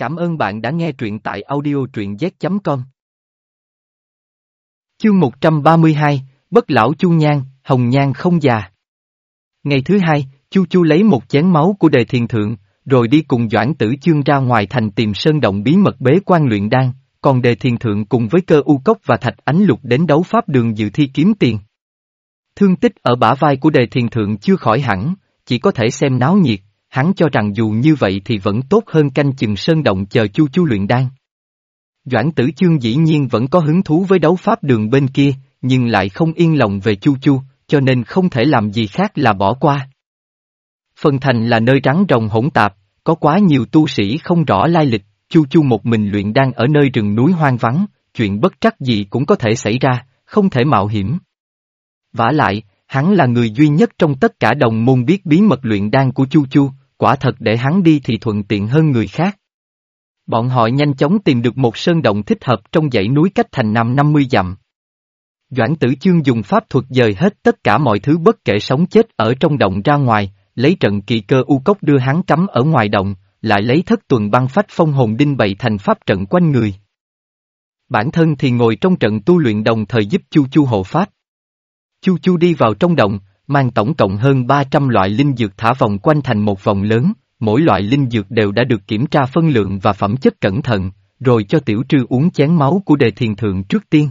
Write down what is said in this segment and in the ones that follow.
Cảm ơn bạn đã nghe truyện tại audio truyện z.com. Chương 132, Bất lão Chu Nhan, Hồng Nhan không già. Ngày thứ hai, Chu Chu lấy một chén máu của đề thiền thượng, rồi đi cùng Doãn Tử Chương ra ngoài thành tìm sơn động bí mật bế quan luyện đan, còn đề thiền thượng cùng với cơ u cốc và thạch ánh lục đến đấu pháp đường dự thi kiếm tiền. Thương tích ở bả vai của đề thiền thượng chưa khỏi hẳn, chỉ có thể xem náo nhiệt, hắn cho rằng dù như vậy thì vẫn tốt hơn canh chừng sơn động chờ chu chu luyện đan. Doãn tử chương dĩ nhiên vẫn có hứng thú với đấu pháp đường bên kia, nhưng lại không yên lòng về chu chu, cho nên không thể làm gì khác là bỏ qua. Phần thành là nơi rắn rồng hỗn tạp, có quá nhiều tu sĩ không rõ lai lịch, chu chu một mình luyện đan ở nơi rừng núi hoang vắng, chuyện bất trắc gì cũng có thể xảy ra, không thể mạo hiểm. vả lại, hắn là người duy nhất trong tất cả đồng môn biết bí mật luyện đan của chu chu, quả thật để hắn đi thì thuận tiện hơn người khác. Bọn họ nhanh chóng tìm được một sơn động thích hợp trong dãy núi cách thành năm 50 dặm. Doãn tử chương dùng pháp thuật dời hết tất cả mọi thứ bất kể sống chết ở trong động ra ngoài, lấy trận kỳ cơ u cốc đưa hắn cắm ở ngoài động, lại lấy thất tuần băng phách phong hồn đinh bày thành pháp trận quanh người. Bản thân thì ngồi trong trận tu luyện đồng thời giúp Chu Chu hộ pháp. Chu Chu đi vào trong động, mang tổng cộng hơn 300 loại linh dược thả vòng quanh thành một vòng lớn, mỗi loại linh dược đều đã được kiểm tra phân lượng và phẩm chất cẩn thận, rồi cho tiểu trư uống chén máu của đề thiền thượng trước tiên.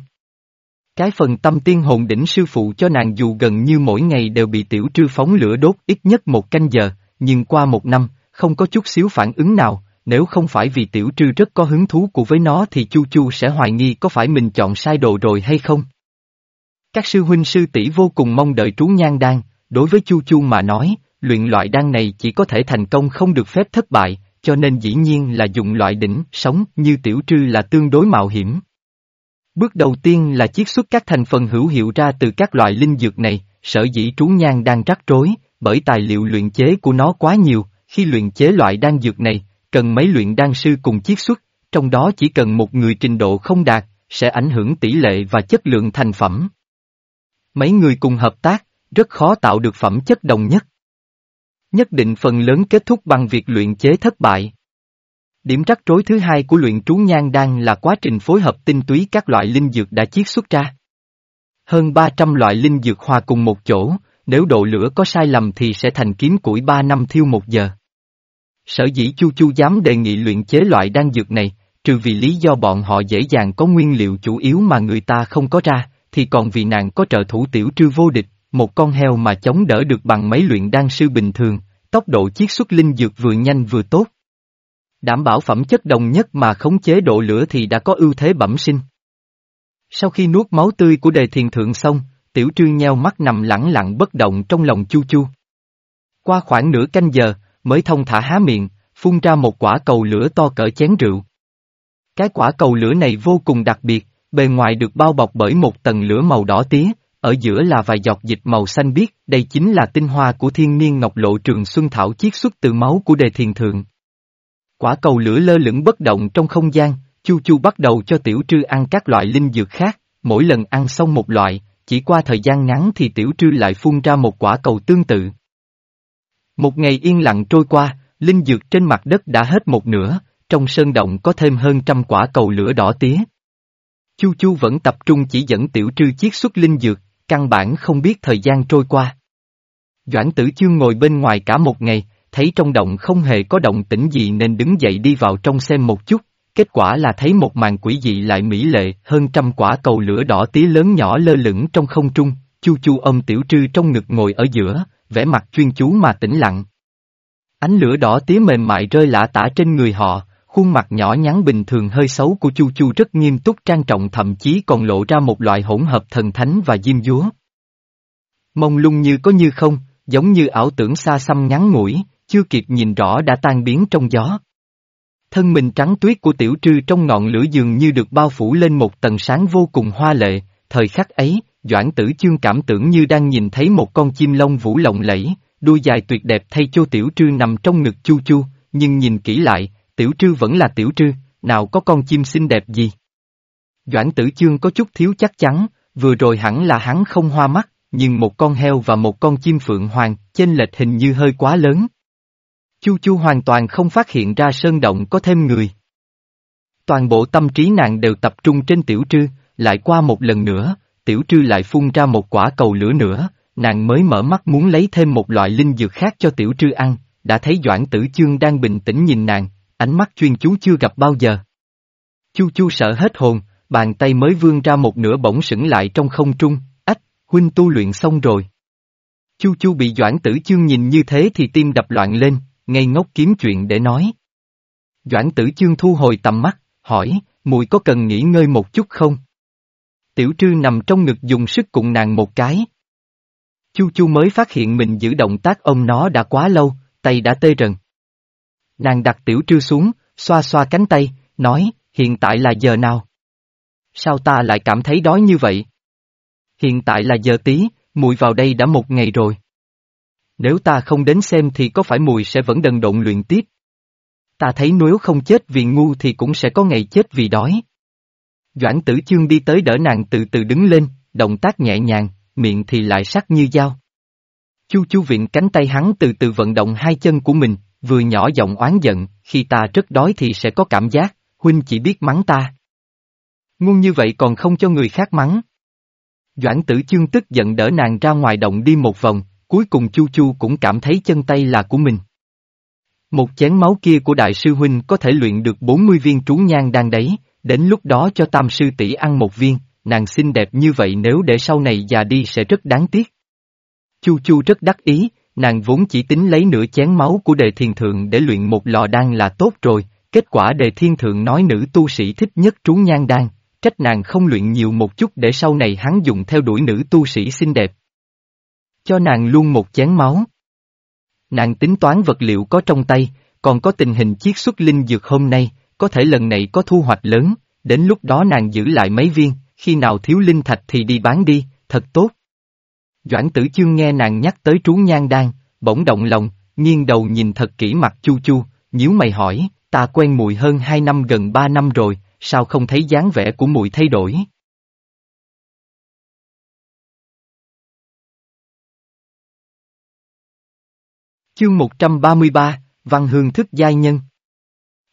Cái phần tâm tiên hồn đỉnh sư phụ cho nàng dù gần như mỗi ngày đều bị tiểu trư phóng lửa đốt ít nhất một canh giờ, nhưng qua một năm, không có chút xíu phản ứng nào, nếu không phải vì tiểu trư rất có hứng thú của với nó thì chu chu sẽ hoài nghi có phải mình chọn sai đồ rồi hay không. Các sư huynh sư tỷ vô cùng mong đợi trú nhan đan, đối với Chu Chu mà nói, luyện loại đan này chỉ có thể thành công không được phép thất bại, cho nên dĩ nhiên là dùng loại đỉnh, sống như tiểu trư là tương đối mạo hiểm. Bước đầu tiên là chiết xuất các thành phần hữu hiệu ra từ các loại linh dược này, sở dĩ trú nhan đang rắc rối, bởi tài liệu luyện chế của nó quá nhiều, khi luyện chế loại đan dược này, cần mấy luyện đan sư cùng chiết xuất, trong đó chỉ cần một người trình độ không đạt, sẽ ảnh hưởng tỷ lệ và chất lượng thành phẩm. Mấy người cùng hợp tác, rất khó tạo được phẩm chất đồng nhất. Nhất định phần lớn kết thúc bằng việc luyện chế thất bại. Điểm rắc rối thứ hai của luyện trú nhan đan là quá trình phối hợp tinh túy các loại linh dược đã chiết xuất ra. Hơn 300 loại linh dược hòa cùng một chỗ, nếu độ lửa có sai lầm thì sẽ thành kiếm củi 3 năm thiêu một giờ. Sở dĩ Chu Chu dám đề nghị luyện chế loại đan dược này, trừ vì lý do bọn họ dễ dàng có nguyên liệu chủ yếu mà người ta không có ra, thì còn vì nàng có trợ thủ tiểu trư vô địch, một con heo mà chống đỡ được bằng mấy luyện đan sư bình thường, tốc độ chiết xuất linh dược vừa nhanh vừa tốt. Đảm bảo phẩm chất đồng nhất mà khống chế độ lửa thì đã có ưu thế bẩm sinh. Sau khi nuốt máu tươi của đề thiền thượng xong, tiểu trư nheo mắt nằm lẳng lặng bất động trong lòng chu chu. Qua khoảng nửa canh giờ, mới thông thả há miệng, phun ra một quả cầu lửa to cỡ chén rượu. Cái quả cầu lửa này vô cùng đặc biệt, bề ngoài được bao bọc bởi một tầng lửa màu đỏ tía, ở giữa là vài giọt dịch màu xanh biếc, đây chính là tinh hoa của thiên niên ngọc lộ trường xuân thảo chiết xuất từ máu của đề thiền thượng. Quả cầu lửa lơ lửng bất động trong không gian, Chu Chu bắt đầu cho tiểu trư ăn các loại linh dược khác, mỗi lần ăn xong một loại, chỉ qua thời gian ngắn thì tiểu trư lại phun ra một quả cầu tương tự. Một ngày yên lặng trôi qua, linh dược trên mặt đất đã hết một nửa, trong sơn động có thêm hơn trăm quả cầu lửa đỏ tía. Chu Chu vẫn tập trung chỉ dẫn tiểu trư chiết xuất linh dược, căn bản không biết thời gian trôi qua. Doãn tử chương ngồi bên ngoài cả một ngày, thấy trong động không hề có động tĩnh gì nên đứng dậy đi vào trong xem một chút, kết quả là thấy một màn quỷ dị lại mỹ lệ, hơn trăm quả cầu lửa đỏ tía lớn nhỏ lơ lửng trong không trung, chu chu ôm tiểu trư trong ngực ngồi ở giữa, vẻ mặt chuyên chú mà tĩnh lặng. Ánh lửa đỏ tía mềm mại rơi lả tả trên người họ, khuôn mặt nhỏ nhắn bình thường hơi xấu của Chu Chu rất nghiêm túc trang trọng thậm chí còn lộ ra một loại hỗn hợp thần thánh và diêm dúa. Mông lung như có như không, giống như ảo tưởng xa xăm ngắn ngủi, chưa kịp nhìn rõ đã tan biến trong gió. Thân mình trắng tuyết của tiểu trư trong ngọn lửa dường như được bao phủ lên một tầng sáng vô cùng hoa lệ, thời khắc ấy, Doãn tử chương cảm tưởng như đang nhìn thấy một con chim lông vũ lộng lẫy, đuôi dài tuyệt đẹp thay cho tiểu trư nằm trong ngực chu chu, nhưng nhìn kỹ lại, tiểu trư vẫn là tiểu trư, nào có con chim xinh đẹp gì. Doãn tử chương có chút thiếu chắc chắn, vừa rồi hẳn là hắn không hoa mắt, nhưng một con heo và một con chim phượng hoàng, chênh lệch hình như hơi quá lớn. Chu chu hoàn toàn không phát hiện ra sơn động có thêm người. Toàn bộ tâm trí nàng đều tập trung trên tiểu trư, lại qua một lần nữa, tiểu trư lại phun ra một quả cầu lửa nữa, nàng mới mở mắt muốn lấy thêm một loại linh dược khác cho tiểu trư ăn, đã thấy Doãn Tử Chương đang bình tĩnh nhìn nàng, ánh mắt chuyên chú chưa gặp bao giờ. Chu Chu sợ hết hồn, bàn tay mới vươn ra một nửa bỗng sững lại trong không trung, ách, huynh tu luyện xong rồi. Chu Chu bị Doãn Tử Chương nhìn như thế thì tim đập loạn lên, ngây ngốc kiếm chuyện để nói. Doãn Tử Chương thu hồi tầm mắt, hỏi, mùi có cần nghỉ ngơi một chút không? Tiểu trư nằm trong ngực dùng sức cùng nàng một cái. Chu Chu mới phát hiện mình giữ động tác ôm nó đã quá lâu, tay đã tê rần. Nàng đặt tiểu trư xuống, xoa xoa cánh tay, nói, hiện tại là giờ nào? Sao ta lại cảm thấy đói như vậy? Hiện tại là giờ tí, mùi vào đây đã một ngày rồi. Nếu ta không đến xem thì có phải mùi sẽ vẫn đần độn luyện tiếp? Ta thấy nếu không chết vì ngu thì cũng sẽ có ngày chết vì đói. Doãn tử chương đi tới đỡ nàng từ từ đứng lên, động tác nhẹ nhàng, miệng thì lại sắc như dao. Chu chu viện cánh tay hắn từ từ vận động hai chân của mình, vừa nhỏ giọng oán giận, khi ta rất đói thì sẽ có cảm giác, huynh chỉ biết mắng ta. ngu như vậy còn không cho người khác mắng. Doãn tử chương tức giận đỡ nàng ra ngoài động đi một vòng, cuối cùng chu chu cũng cảm thấy chân tay là của mình. Một chén máu kia của đại sư huynh có thể luyện được 40 viên trú nhang đang đấy, đến lúc đó cho tam sư tỷ ăn một viên, nàng xinh đẹp như vậy nếu để sau này già đi sẽ rất đáng tiếc. Chu Chu rất đắc ý, nàng vốn chỉ tính lấy nửa chén máu của đề thiên thượng để luyện một lò đan là tốt rồi, kết quả đề thiên thượng nói nữ tu sĩ thích nhất trú nhan đan, trách nàng không luyện nhiều một chút để sau này hắn dùng theo đuổi nữ tu sĩ xinh đẹp. Cho nàng luôn một chén máu. Nàng tính toán vật liệu có trong tay, còn có tình hình chiết xuất linh dược hôm nay, có thể lần này có thu hoạch lớn, đến lúc đó nàng giữ lại mấy viên, khi nào thiếu linh thạch thì đi bán đi, thật tốt. Doãn tử chương nghe nàng nhắc tới trú nhan đan, bỗng động lòng, nghiêng đầu nhìn thật kỹ mặt chu chu, nhíu mày hỏi, ta quen mùi hơn hai năm gần ba năm rồi, sao không thấy dáng vẻ của mùi thay đổi? Chương 133, Văn Hương thức giai nhân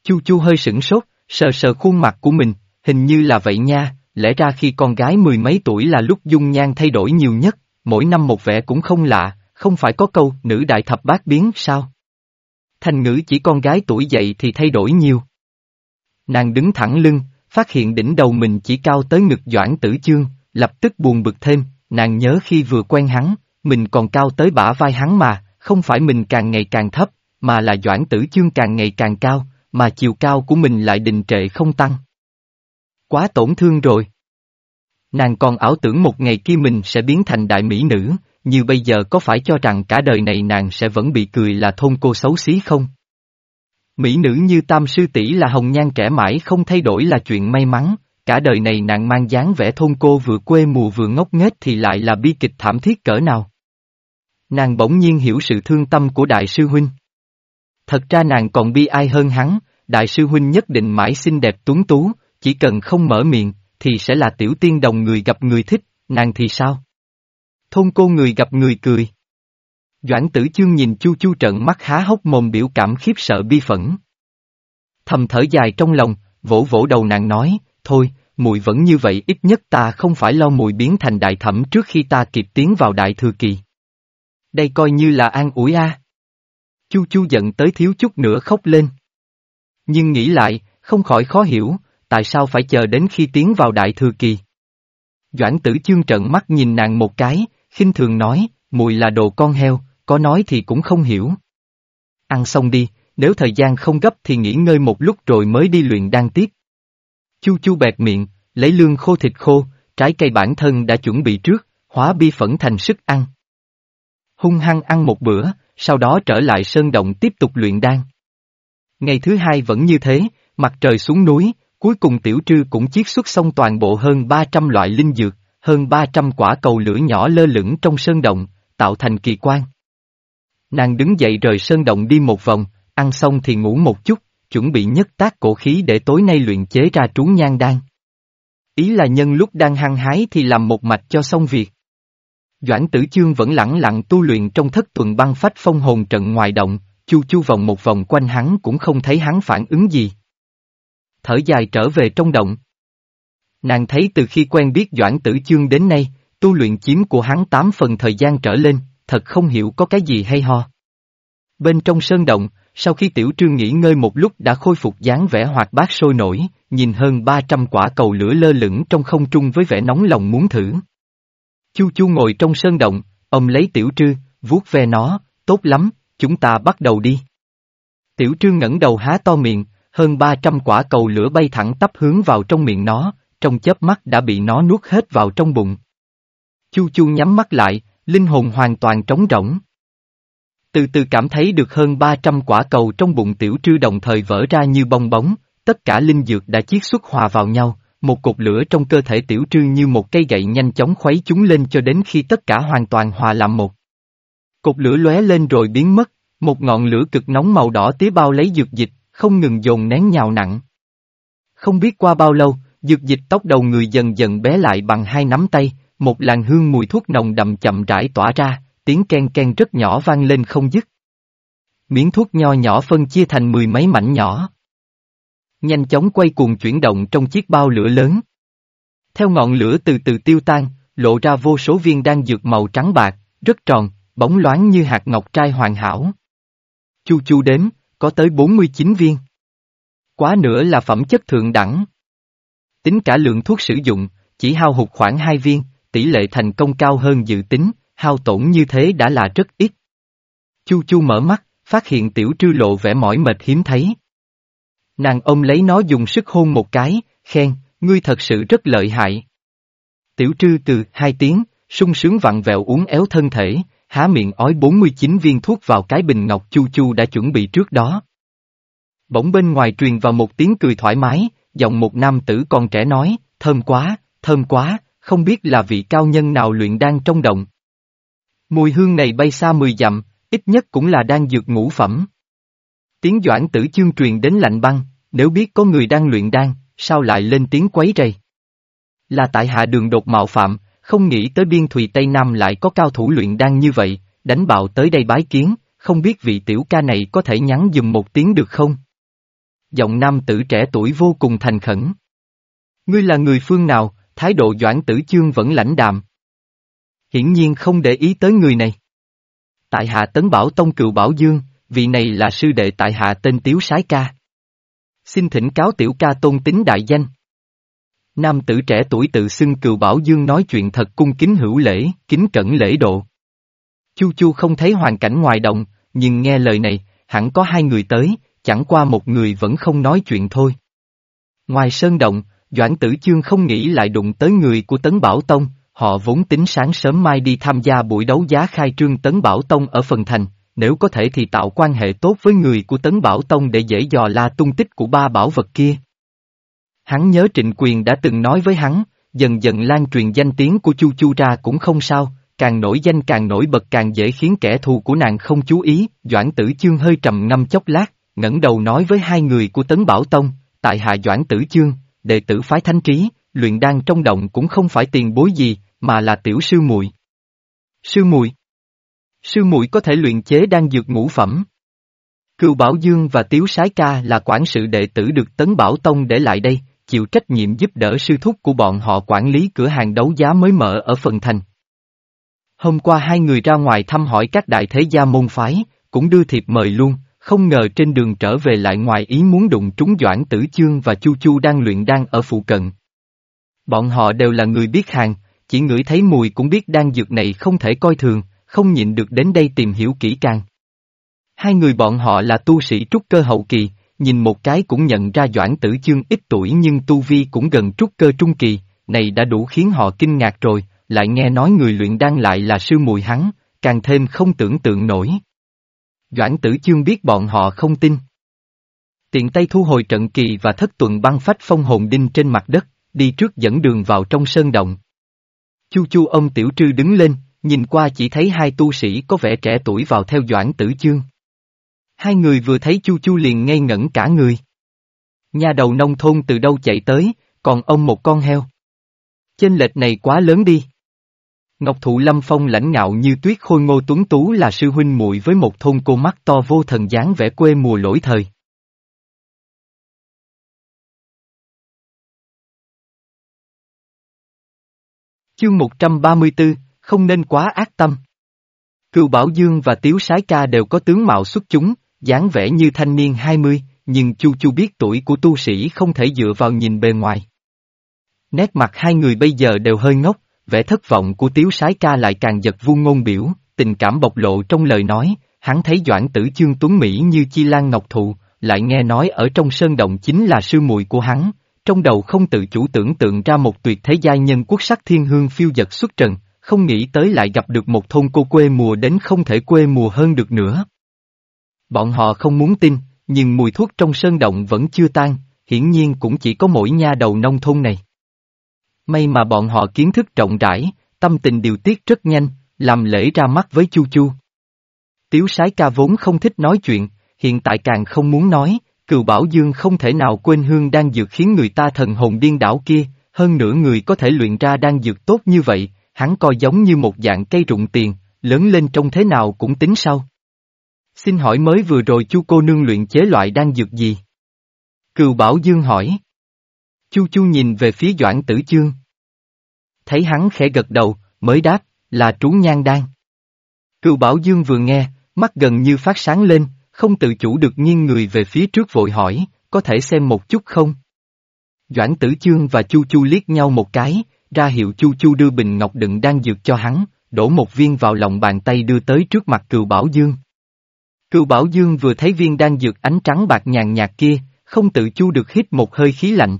Chu Chu hơi sửng sốt, sờ sờ khuôn mặt của mình, hình như là vậy nha, lẽ ra khi con gái mười mấy tuổi là lúc dung nhan thay đổi nhiều nhất, mỗi năm một vẻ cũng không lạ, không phải có câu nữ đại thập bát biến sao? Thành ngữ chỉ con gái tuổi dậy thì thay đổi nhiều. Nàng đứng thẳng lưng, phát hiện đỉnh đầu mình chỉ cao tới ngực doãn tử chương, lập tức buồn bực thêm, nàng nhớ khi vừa quen hắn, mình còn cao tới bả vai hắn mà, không phải mình càng ngày càng thấp, mà là doãn tử chương càng ngày càng cao, mà chiều cao của mình lại đình trệ không tăng. Quá tổn thương rồi. Nàng còn ảo tưởng một ngày kia mình sẽ biến thành đại mỹ nữ, như bây giờ có phải cho rằng cả đời này nàng sẽ vẫn bị cười là thôn cô xấu xí không? Mỹ nữ như tam sư tỷ là hồng nhan trẻ mãi không thay đổi là chuyện may mắn, cả đời này nàng mang dáng vẻ thôn cô vừa quê mùa vừa ngốc nghếch thì lại là bi kịch thảm thiết cỡ nào. Nàng bỗng nhiên hiểu sự thương tâm của đại sư huynh. Thật ra nàng còn bi ai hơn hắn, đại sư huynh nhất định mãi xinh đẹp tuấn tú, chỉ cần không mở miệng, thì sẽ là tiểu tiên đồng người gặp người thích, nàng thì sao? Thôn cô người gặp người cười. Doãn tử chương nhìn chu chu trận mắt há hốc mồm biểu cảm khiếp sợ bi phẫn. Thầm thở dài trong lòng, vỗ vỗ đầu nàng nói, thôi, mùi vẫn như vậy ít nhất ta không phải lo mùi biến thành đại thẩm trước khi ta kịp tiến vào đại thừa kỳ. Đây coi như là an ủi a. Chu chu giận tới thiếu chút nữa khóc lên. Nhưng nghĩ lại, không khỏi khó hiểu, tại sao phải chờ đến khi tiến vào đại thừa kỳ. Doãn tử chương trận mắt nhìn nàng một cái, khinh thường nói, mùi là đồ con heo, có nói thì cũng không hiểu. Ăn xong đi, nếu thời gian không gấp thì nghỉ ngơi một lúc rồi mới đi luyện đan tiếp. Chu chu bẹt miệng, lấy lương khô thịt khô, trái cây bản thân đã chuẩn bị trước, hóa bi phẫn thành sức ăn. Hung hăng ăn một bữa, sau đó trở lại sơn động tiếp tục luyện đan. Ngày thứ hai vẫn như thế, mặt trời xuống núi, cuối cùng tiểu trư cũng chiết xuất xong toàn bộ hơn 300 loại linh dược, hơn 300 quả cầu lửa nhỏ lơ lửng trong sơn động, tạo thành kỳ quan. Nàng đứng dậy rời sơn động đi một vòng, ăn xong thì ngủ một chút, chuẩn bị nhất tác cổ khí để tối nay luyện chế ra trú nhan đan. Ý là nhân lúc đang hăng hái thì làm một mạch cho xong việc. Doãn tử chương vẫn lẳng lặng tu luyện trong thất tuần băng phách phong hồn trận ngoài động, chu chu vòng một vòng quanh hắn cũng không thấy hắn phản ứng gì thở dài trở về trong động. Nàng thấy từ khi quen biết Doãn Tử Chương đến nay, tu luyện chiếm của hắn tám phần thời gian trở lên, thật không hiểu có cái gì hay ho. Bên trong sơn động, sau khi Tiểu Trương nghỉ ngơi một lúc đã khôi phục dáng vẻ hoạt bát sôi nổi, nhìn hơn 300 quả cầu lửa lơ lửng trong không trung với vẻ nóng lòng muốn thử. Chu Chu ngồi trong sơn động, ông lấy Tiểu Trư, vuốt ve nó, tốt lắm, chúng ta bắt đầu đi. Tiểu Trương ngẩng đầu há to miệng, hơn 300 quả cầu lửa bay thẳng tắp hướng vào trong miệng nó, trong chớp mắt đã bị nó nuốt hết vào trong bụng. Chu Chu nhắm mắt lại, linh hồn hoàn toàn trống rỗng. Từ từ cảm thấy được hơn 300 quả cầu trong bụng tiểu trư đồng thời vỡ ra như bong bóng, tất cả linh dược đã chiết xuất hòa vào nhau, một cục lửa trong cơ thể tiểu trư như một cây gậy nhanh chóng khuấy chúng lên cho đến khi tất cả hoàn toàn hòa làm một. Cục lửa lóe lên rồi biến mất, một ngọn lửa cực nóng màu đỏ tía bao lấy dược dịch, không ngừng dồn nén nhào nặng. Không biết qua bao lâu, dược dịch tóc đầu người dần dần bé lại bằng hai nắm tay, một làn hương mùi thuốc nồng đậm chậm rãi tỏa ra, tiếng ken ken rất nhỏ vang lên không dứt. Miếng thuốc nho nhỏ phân chia thành mười mấy mảnh nhỏ. Nhanh chóng quay cuồng chuyển động trong chiếc bao lửa lớn. Theo ngọn lửa từ từ tiêu tan, lộ ra vô số viên đan dược màu trắng bạc, rất tròn, bóng loáng như hạt ngọc trai hoàn hảo. Chu chu đếm, có tới 49 viên. Quá nữa là phẩm chất thượng đẳng. Tính cả lượng thuốc sử dụng, chỉ hao hụt khoảng 2 viên, tỷ lệ thành công cao hơn dự tính, hao tổn như thế đã là rất ít. Chu chu mở mắt, phát hiện tiểu trư lộ vẻ mỏi mệt hiếm thấy. Nàng ôm lấy nó dùng sức hôn một cái, khen, ngươi thật sự rất lợi hại. Tiểu trư từ hai tiếng, sung sướng vặn vẹo uống éo thân thể, há miệng ói 49 viên thuốc vào cái bình ngọc chu chu đã chuẩn bị trước đó. Bỗng bên ngoài truyền vào một tiếng cười thoải mái, giọng một nam tử còn trẻ nói, thơm quá, thơm quá, không biết là vị cao nhân nào luyện đan trong động. Mùi hương này bay xa mười dặm, ít nhất cũng là đang dược ngũ phẩm. Tiếng doãn tử chương truyền đến lạnh băng, nếu biết có người đang luyện đan, sao lại lên tiếng quấy rầy? Là tại hạ đường đột mạo phạm, không nghĩ tới biên thùy Tây Nam lại có cao thủ luyện đan như vậy, đánh bạo tới đây bái kiến, không biết vị tiểu ca này có thể nhắn dùm một tiếng được không? Giọng nam tử trẻ tuổi vô cùng thành khẩn. Ngươi là người phương nào, thái độ doãn tử chương vẫn lãnh đạm. Hiển nhiên không để ý tới người này. Tại hạ tấn bảo tông cựu bảo dương, vị này là sư đệ tại hạ tên Tiếu Sái Ca. Xin thỉnh cáo tiểu ca tôn tính đại danh. Nam tử trẻ tuổi tự xưng cựu bảo dương nói chuyện thật cung kính hữu lễ, kính cẩn lễ độ. Chu Chu không thấy hoàn cảnh ngoài động, nhưng nghe lời này, hẳn có hai người tới, chẳng qua một người vẫn không nói chuyện thôi. Ngoài sơn động, Doãn Tử Chương không nghĩ lại đụng tới người của Tấn Bảo Tông, họ vốn tính sáng sớm mai đi tham gia buổi đấu giá khai trương Tấn Bảo Tông ở phần thành, nếu có thể thì tạo quan hệ tốt với người của Tấn Bảo Tông để dễ dò la tung tích của ba bảo vật kia. Hắn nhớ trịnh quyền đã từng nói với hắn, dần dần lan truyền danh tiếng của Chu Chu ra cũng không sao, càng nổi danh càng nổi bật càng dễ khiến kẻ thù của nàng không chú ý, Doãn Tử Chương hơi trầm ngâm chốc lát, ngẩng đầu nói với hai người của Tấn Bảo Tông, tại hạ Doãn Tử Chương, đệ tử phái thánh trí, luyện đan trong động cũng không phải tiền bối gì, mà là tiểu sư muội. Sư muội Sư muội có thể luyện chế đan dược ngũ phẩm. Cựu Bảo Dương và Tiếu Sái Ca là quản sự đệ tử được Tấn Bảo Tông để lại đây, chịu trách nhiệm giúp đỡ sư thúc của bọn họ quản lý cửa hàng đấu giá mới mở ở phần thành. Hôm qua hai người ra ngoài thăm hỏi các đại thế gia môn phái, cũng đưa thiệp mời luôn, không ngờ trên đường trở về lại ngoài ý muốn đụng trúng Doãn Tử Chương và Chu Chu đang luyện đan ở phụ cận. Bọn họ đều là người biết hàng, chỉ ngửi thấy mùi cũng biết đan dược này không thể coi thường, không nhịn được đến đây tìm hiểu kỹ càng. Hai người bọn họ là tu sĩ trúc cơ hậu kỳ, nhìn một cái cũng nhận ra Doãn Tử Chương ít tuổi nhưng tu vi cũng gần trúc cơ trung kỳ, này đã đủ khiến họ kinh ngạc rồi, lại nghe nói người luyện đan lại là sư mùi hắn, càng thêm không tưởng tượng nổi. Doãn Tử Chương biết bọn họ không tin. Tiện tay thu hồi trận kỳ và thất tuần băng phách phong hồn đinh trên mặt đất, đi trước dẫn đường vào trong sơn động. Chu chu ông Tiểu Trư đứng lên, nhìn qua chỉ thấy hai tu sĩ có vẻ trẻ tuổi vào theo Doãn Tử Chương. Hai người vừa thấy Chu Chu liền ngây ngẩn cả người. Nhà đầu nông thôn từ đâu chạy tới, còn ông một con heo. Chênh lệch này quá lớn đi. Ngọc Thụ Lâm Phong lãnh ngạo như tuyết khôi ngô tuấn tú là sư huynh muội với một thôn cô mắt to vô thần dáng vẻ quê mùa lỗi thời. Chương 134, không nên quá ác tâm. Cựu Bảo Dương và Tiếu Sái Ca đều có tướng mạo xuất chúng, dáng vẻ như thanh niên 20, nhưng Chu Chu biết tuổi của tu sĩ không thể dựa vào nhìn bề ngoài. Nét mặt hai người bây giờ đều hơi ngốc, vẻ thất vọng của Tiếu Sái Ca lại càng giật vu ngôn biểu, tình cảm bộc lộ trong lời nói, hắn thấy Doãn Tử Chương Tuấn Mỹ như chi lan ngọc thụ, lại nghe nói ở trong sơn động chính là sư muội của hắn, trong đầu không tự chủ tưởng tượng ra một tuyệt thế giai nhân quốc sắc thiên hương phiêu dật xuất trần, không nghĩ tới lại gặp được một thôn cô quê mùa đến không thể quê mùa hơn được nữa. Bọn họ không muốn tin, nhưng mùi thuốc trong sơn động vẫn chưa tan, hiển nhiên cũng chỉ có mỗi nha đầu nông thôn này. May mà bọn họ kiến thức rộng rãi, tâm tình điều tiết rất nhanh, làm lễ ra mắt với Chu Chu. Tiếu sái ca vốn không thích nói chuyện, hiện tại càng không muốn nói, cừu bảo dương không thể nào quên hương đang dược khiến người ta thần hồn điên đảo kia, hơn nữa người có thể luyện ra đang dược tốt như vậy, hắn coi giống như một dạng cây rụng tiền, lớn lên trông thế nào cũng tính sau. Xin hỏi mới vừa rồi chu cô nương luyện chế loại đan dược gì? Cừu Bảo Dương hỏi. Chu Chu nhìn về phía Doãn Tử Chương. Thấy hắn khẽ gật đầu, mới đáp, là trú nhan đan. Cừu Bảo Dương vừa nghe, mắt gần như phát sáng lên, không tự chủ được nghiêng người về phía trước vội hỏi, có thể xem một chút không? Doãn Tử Chương và Chu Chu liếc nhau một cái, ra hiệu Chu Chu đưa bình ngọc đựng đan dược cho hắn, đổ một viên vào lòng bàn tay đưa tới trước mặt Cừu Bảo Dương. Cựu Bảo Dương vừa thấy viên đan dược ánh trắng bạc nhàn nhạt kia, không tự chu được hít một hơi khí lạnh.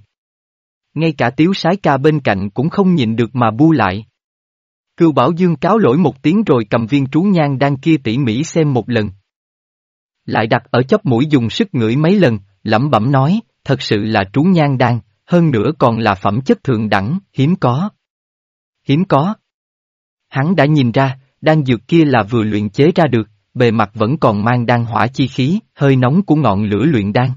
Ngay cả tiếu sái ca bên cạnh cũng không nhịn được mà bu lại. Cựu Bảo Dương cáo lỗi một tiếng rồi cầm viên trú nhang đan kia tỉ mỉ xem một lần. Lại đặt ở chóp mũi dùng sức ngửi mấy lần, lẩm bẩm nói, thật sự là trú nhang đan, hơn nữa còn là phẩm chất thượng đẳng, hiếm có. Hiếm có. Hắn đã nhìn ra, đan dược kia là vừa luyện chế ra được, bề mặt vẫn còn mang đan hỏa chi khí, hơi nóng của ngọn lửa luyện đan.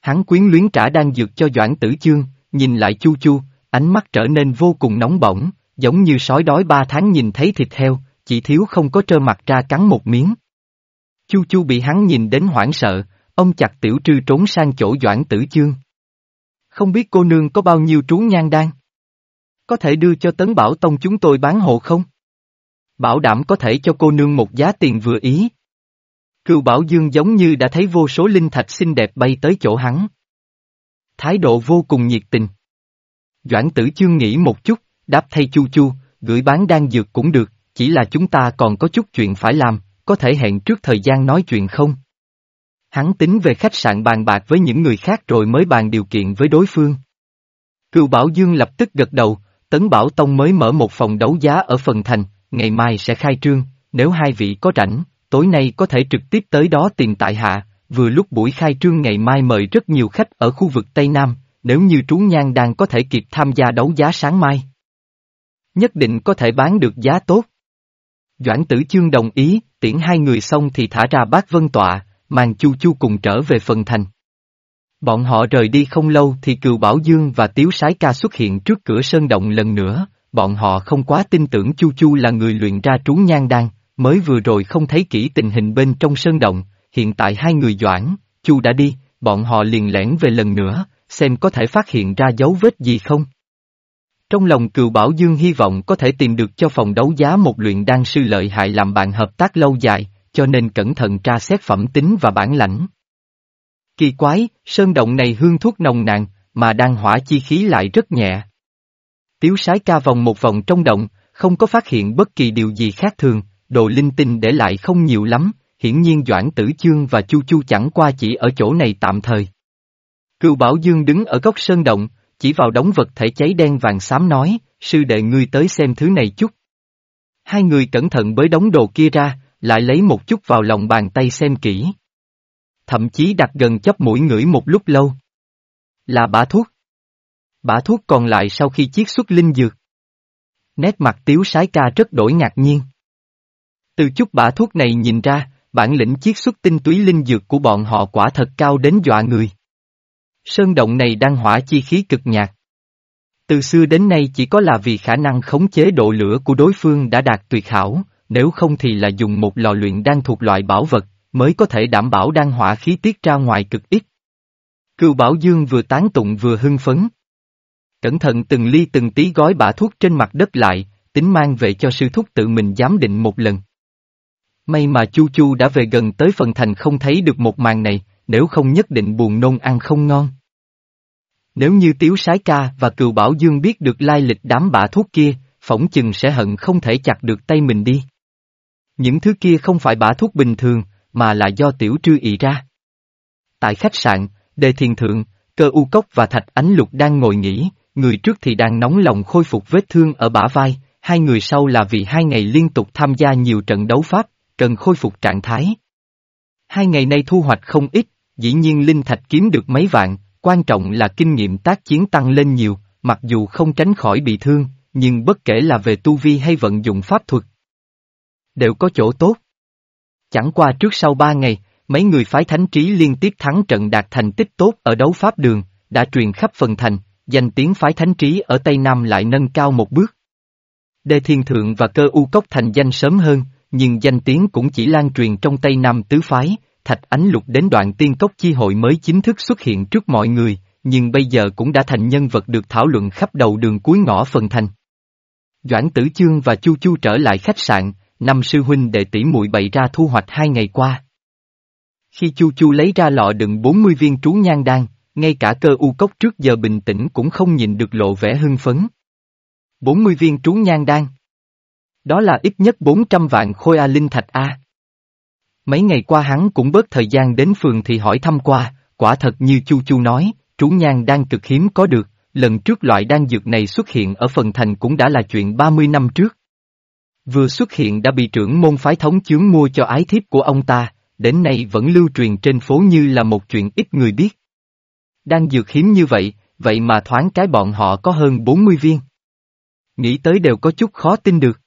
Hắn quyến luyến trả đan dược cho Doãn Tử Chương, nhìn lại Chu Chu, ánh mắt trở nên vô cùng nóng bỏng, giống như sói đói ba tháng nhìn thấy thịt heo, chỉ thiếu không có trơ mặt ra cắn một miếng. Chu Chu bị hắn nhìn đến hoảng sợ, ông chặt tiểu trư trốn sang chỗ Doãn Tử Chương. Không biết cô nương có bao nhiêu trú nhan đan? Có thể đưa cho Tấn Bảo Tông chúng tôi bán hộ không? Bảo đảm có thể cho cô nương một giá tiền vừa ý. Cựu Bảo Dương giống như đã thấy vô số linh thạch xinh đẹp bay tới chỗ hắn. Thái độ vô cùng nhiệt tình. Doãn tử chương nghĩ một chút, đáp thay chu chu, gửi bán đan dược cũng được, chỉ là chúng ta còn có chút chuyện phải làm, có thể hẹn trước thời gian nói chuyện không? Hắn tính về khách sạn bàn bạc với những người khác rồi mới bàn điều kiện với đối phương. Cựu Bảo Dương lập tức gật đầu, Tấn Bảo Tông mới mở một phòng đấu giá ở phần thành, ngày mai sẽ khai trương, nếu hai vị có rảnh, tối nay có thể trực tiếp tới đó tìm tại hạ, vừa lúc buổi khai trương ngày mai mời rất nhiều khách ở khu vực Tây Nam, nếu như Trú Nhan đang có thể kịp tham gia đấu giá sáng mai. Nhất định có thể bán được giá tốt. Doãn tử chương đồng ý, tiễn hai người xong thì thả ra bác vân tọa, mang chu chu cùng trở về phần thành. Bọn họ rời đi không lâu thì Cừu Bảo Dương và Tiếu Sái Ca xuất hiện trước cửa sơn động lần nữa, bọn họ không quá tin tưởng Chu Chu là người luyện ra trú nhan đan, mới vừa rồi không thấy kỹ tình hình bên trong sơn động, hiện tại hai người doãn, Chu đã đi, bọn họ liền lẻn về lần nữa, xem có thể phát hiện ra dấu vết gì không. Trong lòng cừu Bảo Dương hy vọng có thể tìm được cho phòng đấu giá một luyện đan sư lợi hại làm bạn hợp tác lâu dài, cho nên cẩn thận tra xét phẩm tính và bản lãnh. Kỳ quái, sơn động này hương thuốc nồng nàn, mà đan hỏa chi khí lại rất nhẹ. Tiếu sái ca vòng một vòng trong động, không có phát hiện bất kỳ điều gì khác thường, đồ linh tinh để lại không nhiều lắm, hiển nhiên Doãn Tử Chương và Chu Chu chẳng qua chỉ ở chỗ này tạm thời. Cựu Bảo Dương đứng ở góc sơn động, chỉ vào đống vật thể cháy đen vàng xám nói, sư đệ ngươi tới xem thứ này chút. Hai người cẩn thận bới đống đồ kia ra, lại lấy một chút vào lòng bàn tay xem kỹ. Thậm chí đặt gần chấp mũi ngửi một lúc lâu. Là bả thuốc. Bả thuốc còn lại sau khi chiết xuất linh dược. Nét mặt tiếu sái ca rất đổi ngạc nhiên. Từ chút bả thuốc này nhìn ra, bản lĩnh chiết xuất tinh túy linh dược của bọn họ quả thật cao đến dọa người. Sơn động này đang hỏa chi khí cực nhạt. Từ xưa đến nay chỉ có là vì khả năng khống chế độ lửa của đối phương đã đạt tuyệt hảo, nếu không thì là dùng một lò luyện đang thuộc loại bảo vật, mới có thể đảm bảo đang hỏa khí tiết ra ngoài cực ít. Cựu Bảo Dương vừa tán tụng vừa hưng phấn. Cẩn thận từng ly từng tí gói bả thuốc trên mặt đất lại, tính mang về cho sư thúc tự mình giám định một lần. May mà Chu Chu đã về gần tới phần thành không thấy được một màn này, nếu không nhất định buồn nôn ăn không ngon. Nếu như Tiếu Sái Ca và Cừu Bảo Dương biết được lai lịch đám bả thuốc kia, phỏng chừng sẽ hận không thể chặt được tay mình đi. Những thứ kia không phải bả thuốc bình thường, mà là do tiểu trư ị ra. Tại khách sạn, Đề Thiền Thượng, Cơ U Cốc và Thạch Ánh Lục đang ngồi nghỉ, người trước thì đang nóng lòng khôi phục vết thương ở bả vai, hai người sau là vì hai ngày liên tục tham gia nhiều trận đấu pháp, cần khôi phục trạng thái. Hai ngày nay thu hoạch không ít, dĩ nhiên Linh Thạch kiếm được mấy vạn, quan trọng là kinh nghiệm tác chiến tăng lên nhiều, mặc dù không tránh khỏi bị thương, nhưng bất kể là về tu vi hay vận dụng pháp thuật, đều có chỗ tốt. Chẳng qua trước sau ba ngày, mấy người phái thánh trí liên tiếp thắng trận đạt thành tích tốt ở đấu pháp đường, đã truyền khắp phần thành, danh tiếng phái thánh trí ở Tây Nam lại nâng cao một bước. Đê Thiên Thượng và cơ u cốc thành danh sớm hơn, nhưng danh tiếng cũng chỉ lan truyền trong Tây Nam tứ phái, Thạch Ánh Lục đến đoạn tiên cốc chi hội mới chính thức xuất hiện trước mọi người, nhưng bây giờ cũng đã thành nhân vật được thảo luận khắp đầu đường cuối ngõ phần thành. Doãn Tử Chương và Chu Chu trở lại khách sạn, năm sư huynh đệ tỷ muội bày ra thu hoạch hai ngày qua. Khi Chu Chu lấy ra lọ đựng 40 viên trú nhan đan, ngay cả cơ u cốc trước giờ bình tĩnh cũng không nhìn được lộ vẻ hưng phấn. 40 viên trú nhan đan. Đó là ít nhất 400 vạn khôi A Linh Thạch A. Mấy ngày qua hắn cũng bớt thời gian đến phường thì hỏi thăm qua, quả thật như Chu Chu nói, trú nhan đan cực hiếm có được, lần trước loại đan dược này xuất hiện ở phần thành cũng đã là chuyện 30 năm trước. Vừa xuất hiện đã bị trưởng môn phái thống chướng mua cho ái thiếp của ông ta, đến nay vẫn lưu truyền trên phố như là một chuyện ít người biết đang dược hiếm như vậy, vậy mà thoáng cái bọn họ có hơn 40 viên. Nghĩ tới đều có chút khó tin được.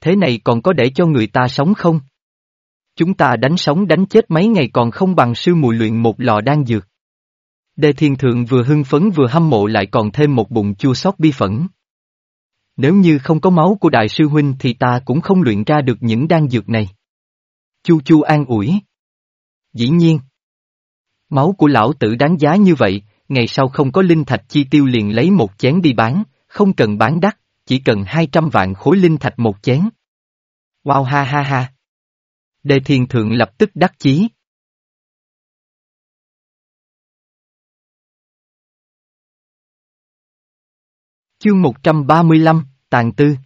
Thế này còn có để cho người ta sống không? Chúng ta đánh sống đánh chết mấy ngày còn không bằng sư mùi luyện một lò đan dược. Đề thiên thượng vừa hưng phấn vừa hâm mộ lại còn thêm một bụng chua xót bi phẫn. Nếu như không có máu của đại sư huynh thì ta cũng không luyện ra được những đan dược này. Chu chu an ủi. Dĩ nhiên. Máu của lão tử đáng giá như vậy, ngày sau không có linh thạch chi tiêu liền lấy một chén đi bán, không cần bán đắt, chỉ cần 200 vạn khối linh thạch một chén. Wow ha ha ha. Đề thiền thượng lập tức đắc chí. Chương 135, Tàn Tư